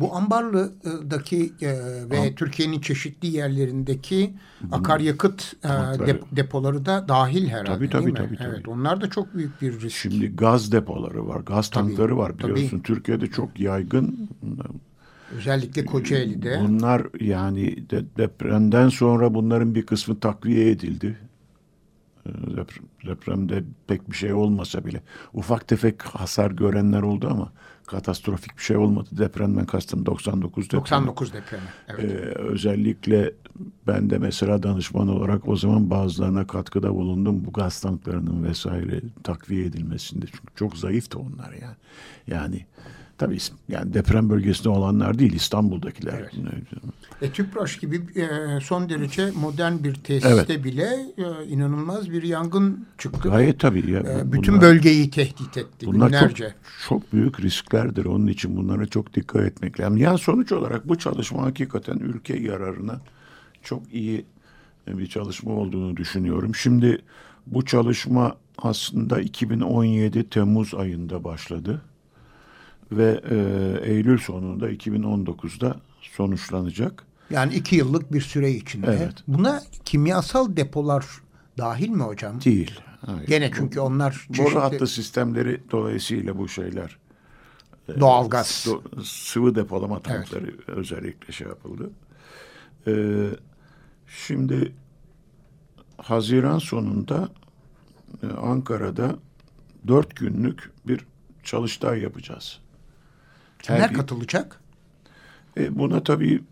Bu Ambarlı'daki e, ve Türkiye'nin çeşitli yerlerindeki akaryakıt e, dep- depoları da dahil herhalde Tabii, tabii, değil mi? tabii, tabii. Evet, onlar da çok büyük bir risk. şimdi gaz depoları var, gaz tankları var tabii. biliyorsun. Türkiye'de çok yaygın. Özellikle Kocaeli'de. Bunlar yani de, depremden sonra bunların bir kısmı takviye edildi. Deprem, depremde pek bir şey olmasa bile ufak tefek hasar görenler oldu ama katastrofik bir şey olmadı. Depremden kastım 99 depremi. 99 depremi. Evet. Ee, özellikle ben de mesela danışman olarak o zaman bazılarına katkıda bulundum. Bu gaz tanklarının vesaire takviye edilmesinde. Çünkü çok zayıftı onlar yani. Yani tabii yani deprem bölgesinde olanlar değil İstanbul'dakiler. E, Tüpraş gibi e, son derece modern bir tesiste bile e, inanılmaz bir yangın çıktı. Gayet tabii. Ya, E, bütün bunlar- bölgeyi tehdit etti Bunlar çok, günlerce. çok büyük risklerdir. Onun için bunlara çok dikkat etmek lazım. Yani sonuç olarak bu çalışma hakikaten ülke yararına çok iyi bir çalışma olduğunu düşünüyorum. Şimdi bu çalışma aslında 2017 Temmuz ayında başladı ve e, Eylül sonunda 2019'da sonuçlanacak. Yani iki yıllık bir süre içinde. Evet. Buna kimyasal depolar dahil mi hocam? Değil. Hayır. Gene çünkü onlar Boru çeşitli hattı sistemleri dolayısıyla bu şeyler doğalgaz. Do- sıvı depolama tankları özellikle şey yapıldı. Ee, şimdi Haziran sonunda e, Ankara'da dört günlük bir çalıştay yapacağız. Kimler Her- katılacak? E, buna tabii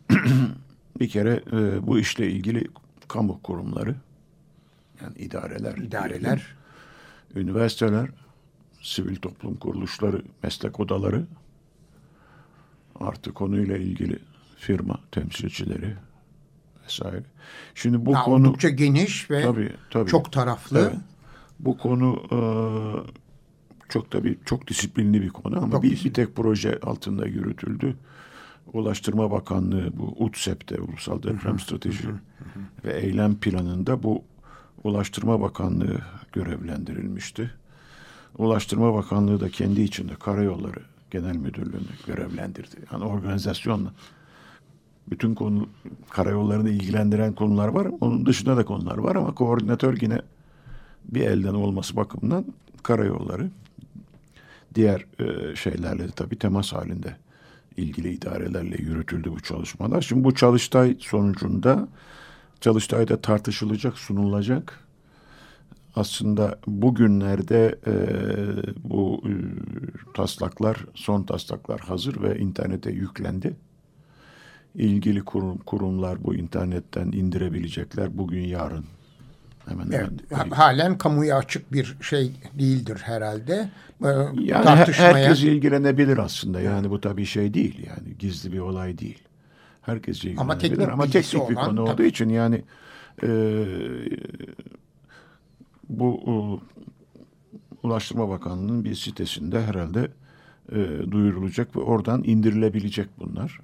bir kere e, bu işle ilgili kamu kurumları, yani idareler, İdareler. üniversiteler, sivil toplum kuruluşları, meslek odaları, artı konuyla ilgili firma temsilcileri vesaire. Şimdi bu Ha, konu oldukça geniş ve Tabii, tabii. çok taraflı. Evet. bu konu e, çok tabii çok disiplinli bir konu ama Çok bir, bir tek proje altında yürütüldü. Ulaştırma Bakanlığı bu UTSEP'te Ulusal Deprem Strateji ve Eylem Planı'nda bu Ulaştırma Bakanlığı görevlendirilmişti. Ulaştırma Bakanlığı da kendi içinde Karayolları Genel Müdürlüğü'nü görevlendirdi. Yani organizasyonla bütün konu karayollarını ilgilendiren konular var. Onun dışında da konular var ama koordinatör yine bir elden olması bakımından karayolları diğer e, şeylerle de tabii temas halinde ilgili idarelerle yürütüldü bu çalışmalar. Şimdi bu çalıştay sonucunda çalıştayda tartışılacak, sunulacak. Aslında bugünlerde e, bu e, taslaklar, son taslaklar hazır ve internete yüklendi. İlgili kurum, kurumlar bu internetten indirebilecekler bugün yarın Hemen Evet, hemen. ha- halen kamuya açık bir şey değildir herhalde. Ee, Yani tartışmaya herkes ilgilenebilir aslında. Yani bu tabii şey değil. Yani gizli bir olay değil. Herkes ilgilenebilir Ama teknik ama teknik bir olan, konu olduğu tabii. için yani e, bu e, Ulaştırma Bakanlığı'nın bir sitesinde herhalde e, duyurulacak ve oradan indirilebilecek bunlar.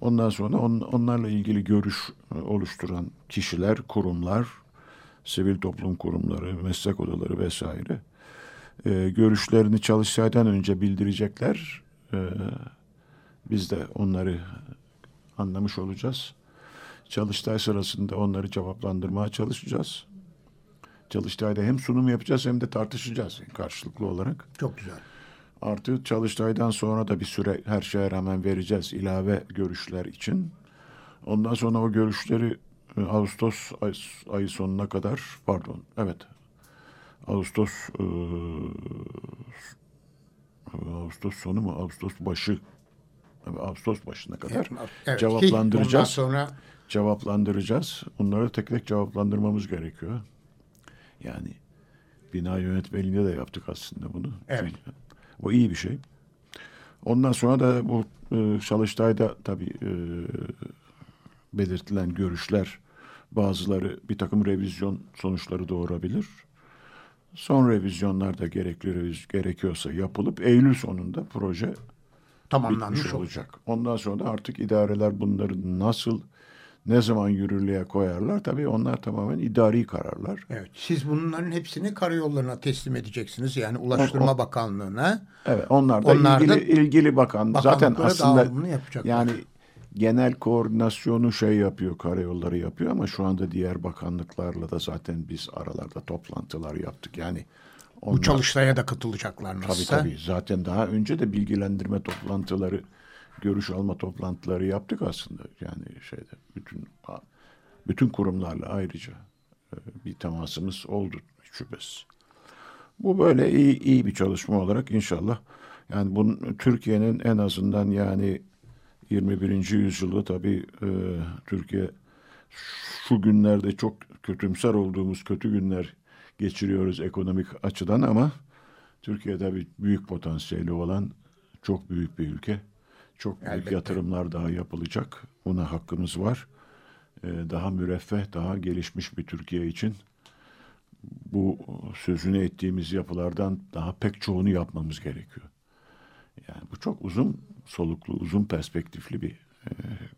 Ondan sonra on, onlarla ilgili görüş e, oluşturan kişiler, kurumlar, sivil toplum kurumları, meslek odaları vesaire e, görüşlerini çalıştaydan önce bildirecekler. E, biz de onları anlamış olacağız. Çalıştay sırasında onları cevaplandırmaya çalışacağız. Çalıştayda hem sunum yapacağız hem de tartışacağız karşılıklı olarak. çok güzel. Artı çalıştaydan sonra da bir süre her şeye rağmen vereceğiz ilave görüşler için. Ondan sonra o görüşleri Ağustos ay, ayı sonuna kadar pardon evet Ağustos e, Ağustos sonu mu Ağustos başı evet, Ağustos başına kadar Evet, cevaplandıracağız. Sonra Cevaplandıracağız. Onları tek tek cevaplandırmamız gerekiyor. Yani bina yönetmeliğinde de yaptık aslında bunu. Evet. O iyi bir şey. Ondan sonra da bu e, Çalıştay'da tabii e, belirtilen görüşler bazıları bir takım revizyon sonuçları doğurabilir. Son revizyonlar da gerekli gerekiyorsa yapılıp Eylül sonunda proje tamamlanmış olacak. olacak. Ondan sonra da artık idareler bunları nasıl ne zaman yürürlüğe koyarlar tabii onlar tamamen idari kararlar. Evet. Siz bunların hepsini karayollarına teslim edeceksiniz. Yani Ulaştırma O- o- Bakanlığı'na. Evet onlar da Onlar da ilgili ilgili bakan zaten aslında yani genel koordinasyonu şey yapıyor karayolları yapıyor ama şu anda diğer bakanlıklarla da zaten biz aralarda toplantılar yaptık. Yani Bu onlar, çalıştaya da katılacaklar tabii nasılsa. tabii zaten daha önce de bilgilendirme toplantıları görüş alma toplantıları yaptık aslında. Yani şeyde bütün bütün kurumlarla ayrıca e, bir temasımız oldu şüphesiz. Bu böyle iyi iyi bir çalışma olarak inşallah yani bunun Türkiye'nin en azından yani 21. yüzyılda tabii e, Türkiye şu günlerde çok kötümser olduğumuz kötü günler geçiriyoruz ekonomik açıdan ama Türkiye tabii büyük potansiyeli olan çok büyük bir ülke. Çok büyük Elbette. yatırımlar daha yapılacak. Buna hakkımız var. E, daha müreffeh, daha gelişmiş bir Türkiye için bu sözünü ettiğimiz yapılardan daha pek çoğunu yapmamız gerekiyor. Yani bu çok uzun soluklu, uzun perspektifli bir e,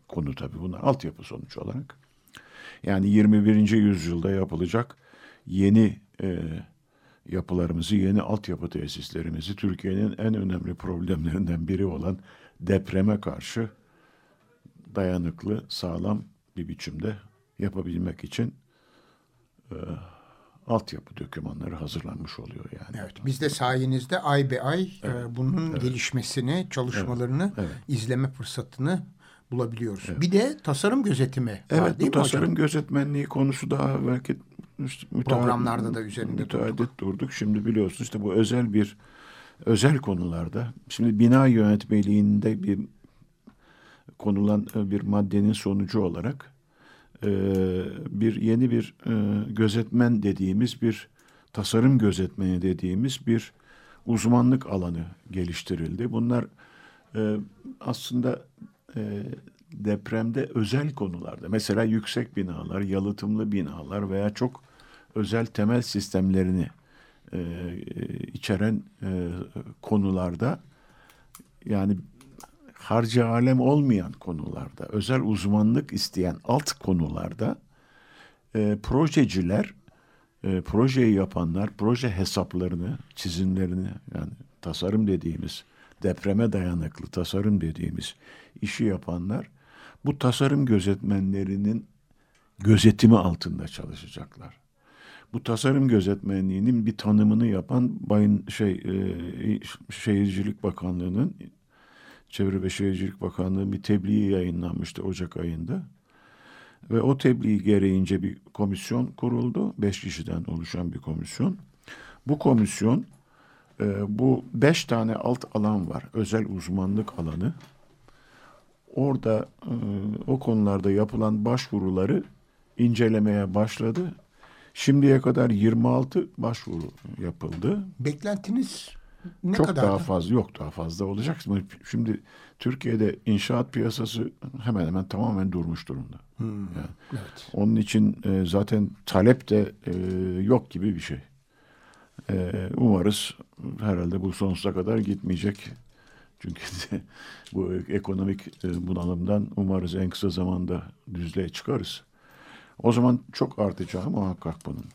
konu tabii. Bunlar altyapı sonuç olarak. Yani 21. yüzyılda yapılacak yeni e, yapılarımızı, yeni altyapı tesislerimizi Türkiye'nin en önemli problemlerinden biri olan depreme karşı dayanıklı, sağlam bir biçimde yapabilmek için e, altyapı dokümanları hazırlanmış oluyor yani. Evet, biz de sayenizde ay be ay e, bunun gelişmesini, çalışmalarını Evet. izleme fırsatını bulabiliyoruz. Bir de tasarım gözetimi var Evet değil bu mi tasarım hocam? gözetmenliği konusu daha belki Programlarda da üzerinde müteahhit durduk. Şimdi biliyorsunuz işte bu özel bir özel konularda şimdi bina yönetmeliğinde bir konulan e, bir maddenin sonucu olarak e, bir yeni bir e, gözetmen dediğimiz bir tasarım gözetmeni dediğimiz bir uzmanlık alanı geliştirildi. Bunlar e, aslında depremde özel konularda mesela yüksek binalar, yalıtımlı binalar veya çok özel temel sistemlerini içeren konularda yani harcı alem olmayan konularda, özel uzmanlık isteyen alt konularda e, projeciler, e, projeyi yapanlar, proje hesaplarını, çizimlerini yani tasarım dediğimiz, depreme dayanıklı tasarım dediğimiz işi yapanlar bu tasarım gözetmenlerinin gözetimi altında çalışacaklar. Bu tasarım gözetmenliğinin bir tanımını yapan Bayın şey e, Şehircilik Bakanlığı'nın Çevre ve Şehircilik Bakanlığı bir tebliği yayınlanmıştı Ocak ayında. Ve o tebliğ gereğince bir komisyon kuruldu. Beş kişiden oluşan bir komisyon. Bu komisyon e, bu beş tane alt alan var. Özel uzmanlık alanı. Orada e, o konularda yapılan başvuruları incelemeye başladı. Şimdiye kadar 26 başvuru yapıldı. Beklentiniz ne Çok kadar? daha fazla yok daha fazla olacak. Şimdi Türkiye'de inşaat piyasası hemen hemen tamamen durmuş durumda. Yani Evet. onun için e, zaten talep de e, yok gibi bir şey. E, umarız herhalde bu sonsuza kadar gitmeyecek. Çünkü bu ekonomik e, bunalımdan umarız en kısa zamanda düzlüğe çıkarız. O zaman çok artacağı muhakkak bunun.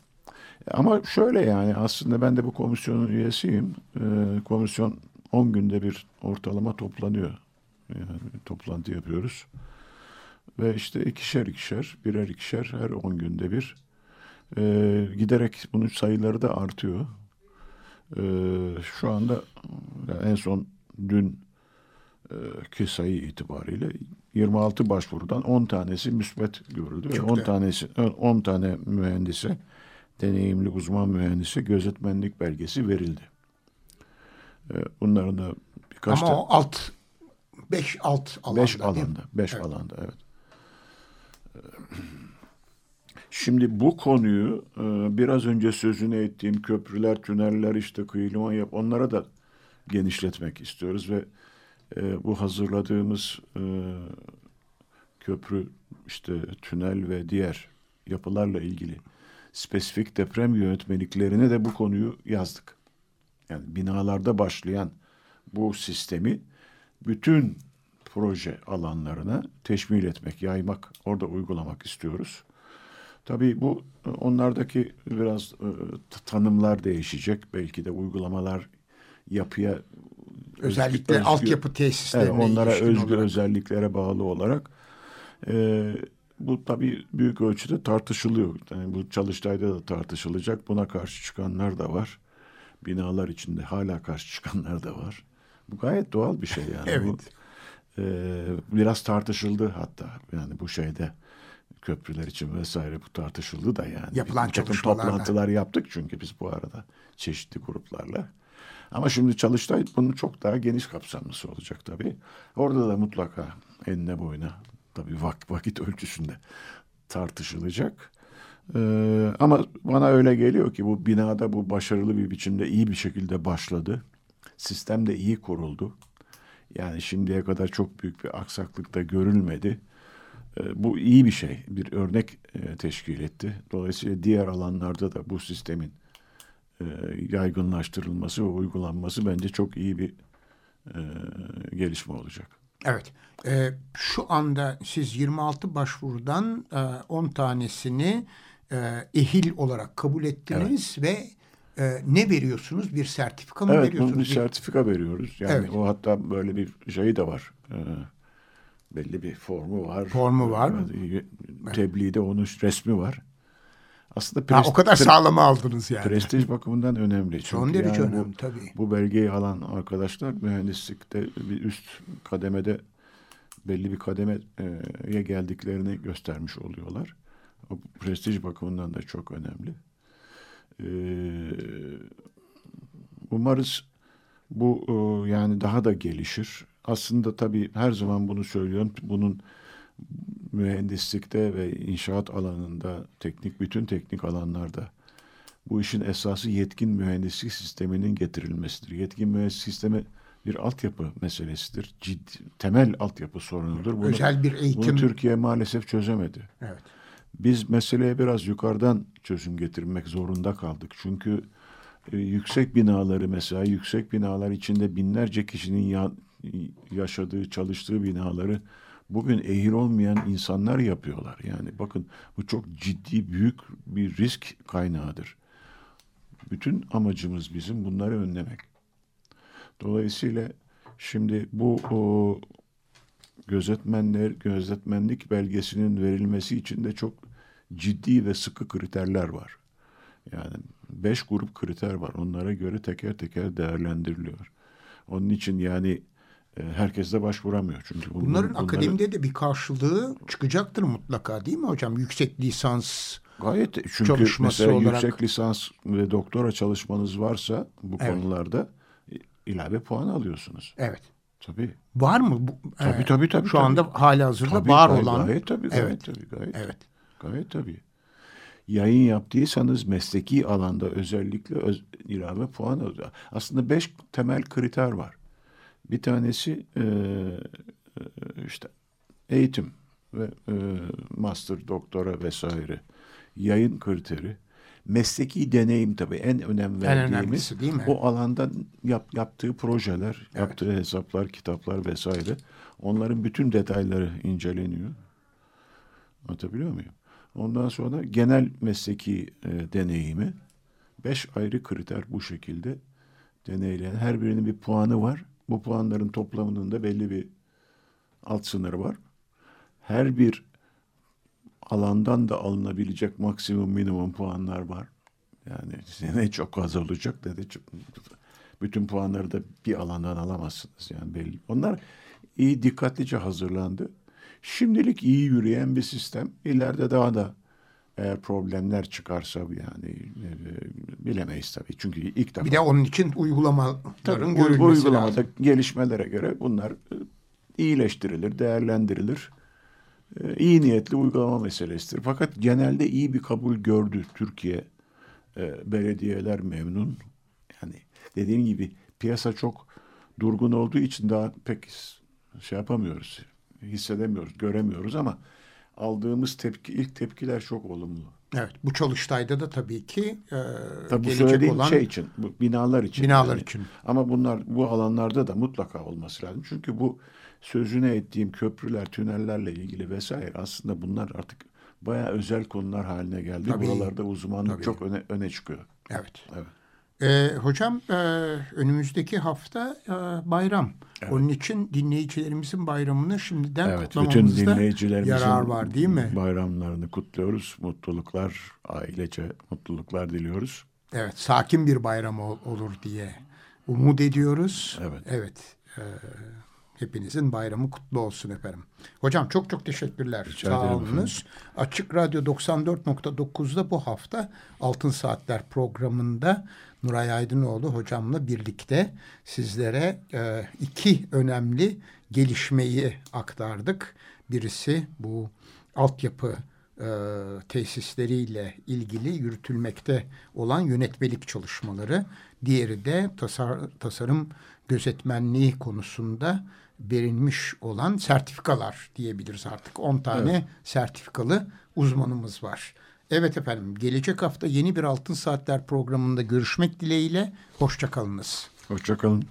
Ama şöyle yani aslında ben de bu komisyonun üyesiyim. E, komisyon 10 günde bir ortalama toplanıyor. Yani toplantı yapıyoruz. Ve işte ikişer ikişer, birer ikişer her 10 günde bir e, giderek bunun sayıları da artıyor. E, şu anda yani en son dün ki sayı itibariyle 26 başvurudan 10 tanesi müsbet görüldü. ve Çok 10 da- tanesi 10 tane mühendise deneyimli uzman mühendise gözetmenlik belgesi verildi. E, bunların da birkaç Ama o alt beş alt alanda. Beş alanda. Beş Evet. alanda evet. Ee, Şimdi bu konuyu e, biraz önce sözünü ettiğim köprüler, tüneller işte kıyılma yap onlara da genişletmek istiyoruz ve e, bu hazırladığımız e, köprü işte tünel ve diğer yapılarla ilgili spesifik deprem yönetmeliklerine de bu konuyu yazdık. Yani binalarda başlayan bu sistemi bütün proje alanlarına teşmil etmek, yaymak, orada uygulamak istiyoruz. Tabii bu onlardaki biraz e, tanımlar değişecek. Belki de uygulamalar yapıya Özellikle özgü- altyapı tesislerine Evet, onlara özgü olarak. özelliklere bağlı olarak e, bu tabii büyük ölçüde tartışılıyor. Yani bu çalıştayda da tartışılacak. Buna karşı çıkanlar da var. Binalar içinde hala karşı çıkanlar da var. Bu gayet doğal bir şey yani. Evet. Bu, e, biraz tartışıldı hatta yani bu şeyde köprüler için vesaire bu tartışıldı da yani. Yapılan takım çalışmalarda. toplantılar yaptık çünkü biz bu arada çeşitli gruplarla. Ama şimdi Çalıştay bunun çok daha geniş kapsamlısı olacak tabii. Orada da mutlaka enine boyuna tabii vak vakit ölçüsünde tartışılacak. Ee, ama bana öyle geliyor ki bu binada bu başarılı bir biçimde iyi bir şekilde başladı. Sistem de iyi kuruldu. Yani şimdiye kadar çok büyük bir aksaklık da görülmedi. Ee, bu iyi bir şey, bir örnek e, teşkil etti. Dolayısıyla diğer alanlarda da bu sistemin e, yaygınlaştırılması ve uygulanması bence çok iyi bir e, gelişme olacak. Evet. Ee, şu anda siz 26 başvurudan e, 10 tanesini e, ehil olarak kabul ettiniz ve e, ne veriyorsunuz? Bir sertifika mı Evet, veriyorsunuz? bunu bir sertifika veriyoruz. Yani Evet. o hatta böyle bir şeyi de var. Ee, belli bir formu var. Formu var. Evet, Tebliğde onun resmi var. Aslında Ha, prest- o kadar sağlama aldınız yani. prestij bakımından önemli. Son Çünkü derece yani bu- önemli tabii. Bu belgeyi alan arkadaşlar mühendislikte bir üst kademede belli bir kademeye geldiklerini göstermiş oluyorlar. O prestij bakımından da çok önemli. Ee, umarız bu e, yani daha da gelişir. Aslında tabii her zaman bunu söylüyorum. Bunun mühendislikte ve inşaat alanında, teknik bütün teknik alanlarda bu işin esası yetkin mühendislik sisteminin getirilmesidir. Yetkin mühendislik sistemi bir altyapı meselesidir. Ciddi, temel altyapı sorunudur. Bunu, Özel bir eğitim- Bunu Türkiye maalesef çözemedi. Evet. Biz meseleye biraz yukarıdan çözüm getirmek zorunda kaldık. Çünkü e, yüksek binaları mesela yüksek binalar içinde binlerce kişinin ya- yaşadığı, çalıştığı binaları bugün ehil olmayan insanlar yapıyorlar. Yani bakın bu çok ciddi büyük bir risk kaynağıdır. Bütün amacımız bizim bunları önlemek. Dolayısıyla şimdi bu o, gözetmenler gözetmenlik belgesinin verilmesi için de çok ciddi ve sıkı kriterler var. Yani beş grup kriter var. Onlara göre teker teker değerlendiriliyor. Onun için yani herkes de başvuramıyor. Çünkü bunlar- Bunların bunları- akademide de bir karşılığı çıkacaktır mutlaka değil mi hocam? Yüksek lisans Gayet çünkü çalışması mesela olarak- yüksek lisans ve doktora çalışmanız varsa bu Evet. konularda e, ilave puan alıyorsunuz. evet. Tabii. Var mı? Bu, Tabii, e, tabii, tabii, Şu tabii. anda hali hazırda Tabii, var gayet, olan. Gayet tabii. Gayet Evet. tabii. Gayet, Evet. gayet tabii. yayın yaptıysanız mesleki alanda özellikle öz, ilave puan alıyor. Aslında beş temel kriter var. Bir tanesi e, işte eğitim ve e, master, doktora vesaire. Yayın kriteri. Mesleki deneyim tabii en önem verdiğimiz. değil mi? O alanda yap, yaptığı projeler, evet. yaptığı hesaplar, kitaplar vesaire. Onların bütün detayları inceleniyor. Anlatabiliyor muyum? Ondan sonra genel mesleki e, deneyimi. Beş ayrı kriter bu şekilde deneyleyen. Her birinin bir puanı var. Bu puanların toplamının da belli bir alt sınırı var. Her bir alandan da alınabilecek maksimum minimum puanlar var. Yani ne çok az olacak ne de çok, bütün puanları da bir alandan alamazsınız yani belli. Onlar iyi dikkatlice hazırlandı. Şimdilik iyi yürüyen bir sistem. İleride daha da eğer problemler çıkarsa yani e, bilemeyiz tabii. Çünkü ilk defa. Bir de onun için uygulamaların tabii, görülmesi uygulamada lazım. gelişmelere göre bunlar e, iyileştirilir, değerlendirilir. E, iyi niyetli uygulama meselesidir. Fakat genelde iyi bir kabul gördü Türkiye. E, belediyeler memnun. Yani dediğim gibi piyasa çok durgun olduğu için daha pek şey yapamıyoruz, hissedemiyoruz, göremiyoruz ama aldığımız tepki, ilk tepkiler çok olumlu. Evet, bu çalıştayda da tabii ki e, Tabii gelecek olan şey için, bu binalar için. binalar yani. için. Ama bunlar bu alanlarda da mutlaka olması lazım. Çünkü bu sözüne ettiğim köprüler, tünellerle ilgili vesaire aslında bunlar artık bayağı özel konular haline geldi. Tabii. Buralarda uzmanlık Tabii. çok öne, öne çıkıyor. Evet. Evet. E, hocam e, önümüzdeki hafta e, bayram. Onun için dinleyicilerimizin bayramını şimdiden Evet, bütün kutlamamızda dinleyicilerimizin yarar var değil mi? bayramlarını kutluyoruz. Mutluluklar, ailece mutluluklar diliyoruz. Evet, sakin bir bayram ol- olur diye umut ediyoruz. Evet. Evet. e, hepinizin bayramı kutlu olsun efendim. Hocam çok çok teşekkürler. Rica Sağ ederim olunuz. Açık Radyo 94.9'da bu hafta Altın Saatler programında Nuray Aydınoğlu hocamla birlikte sizlere e, iki önemli gelişmeyi aktardık. Birisi bu altyapı e, tesisleriyle ilgili yürütülmekte olan yönetmelik çalışmaları. Diğeri de tasar, tasarım gözetmenliği konusunda verilmiş olan sertifikalar diyebiliriz artık. 10 tane sertifikalı uzmanımız var. Evet efendim gelecek hafta yeni bir Altın Saatler programında görüşmek dileğiyle. Hoşçakalınız. Hoşçakalın.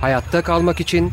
Hayatta kalmak için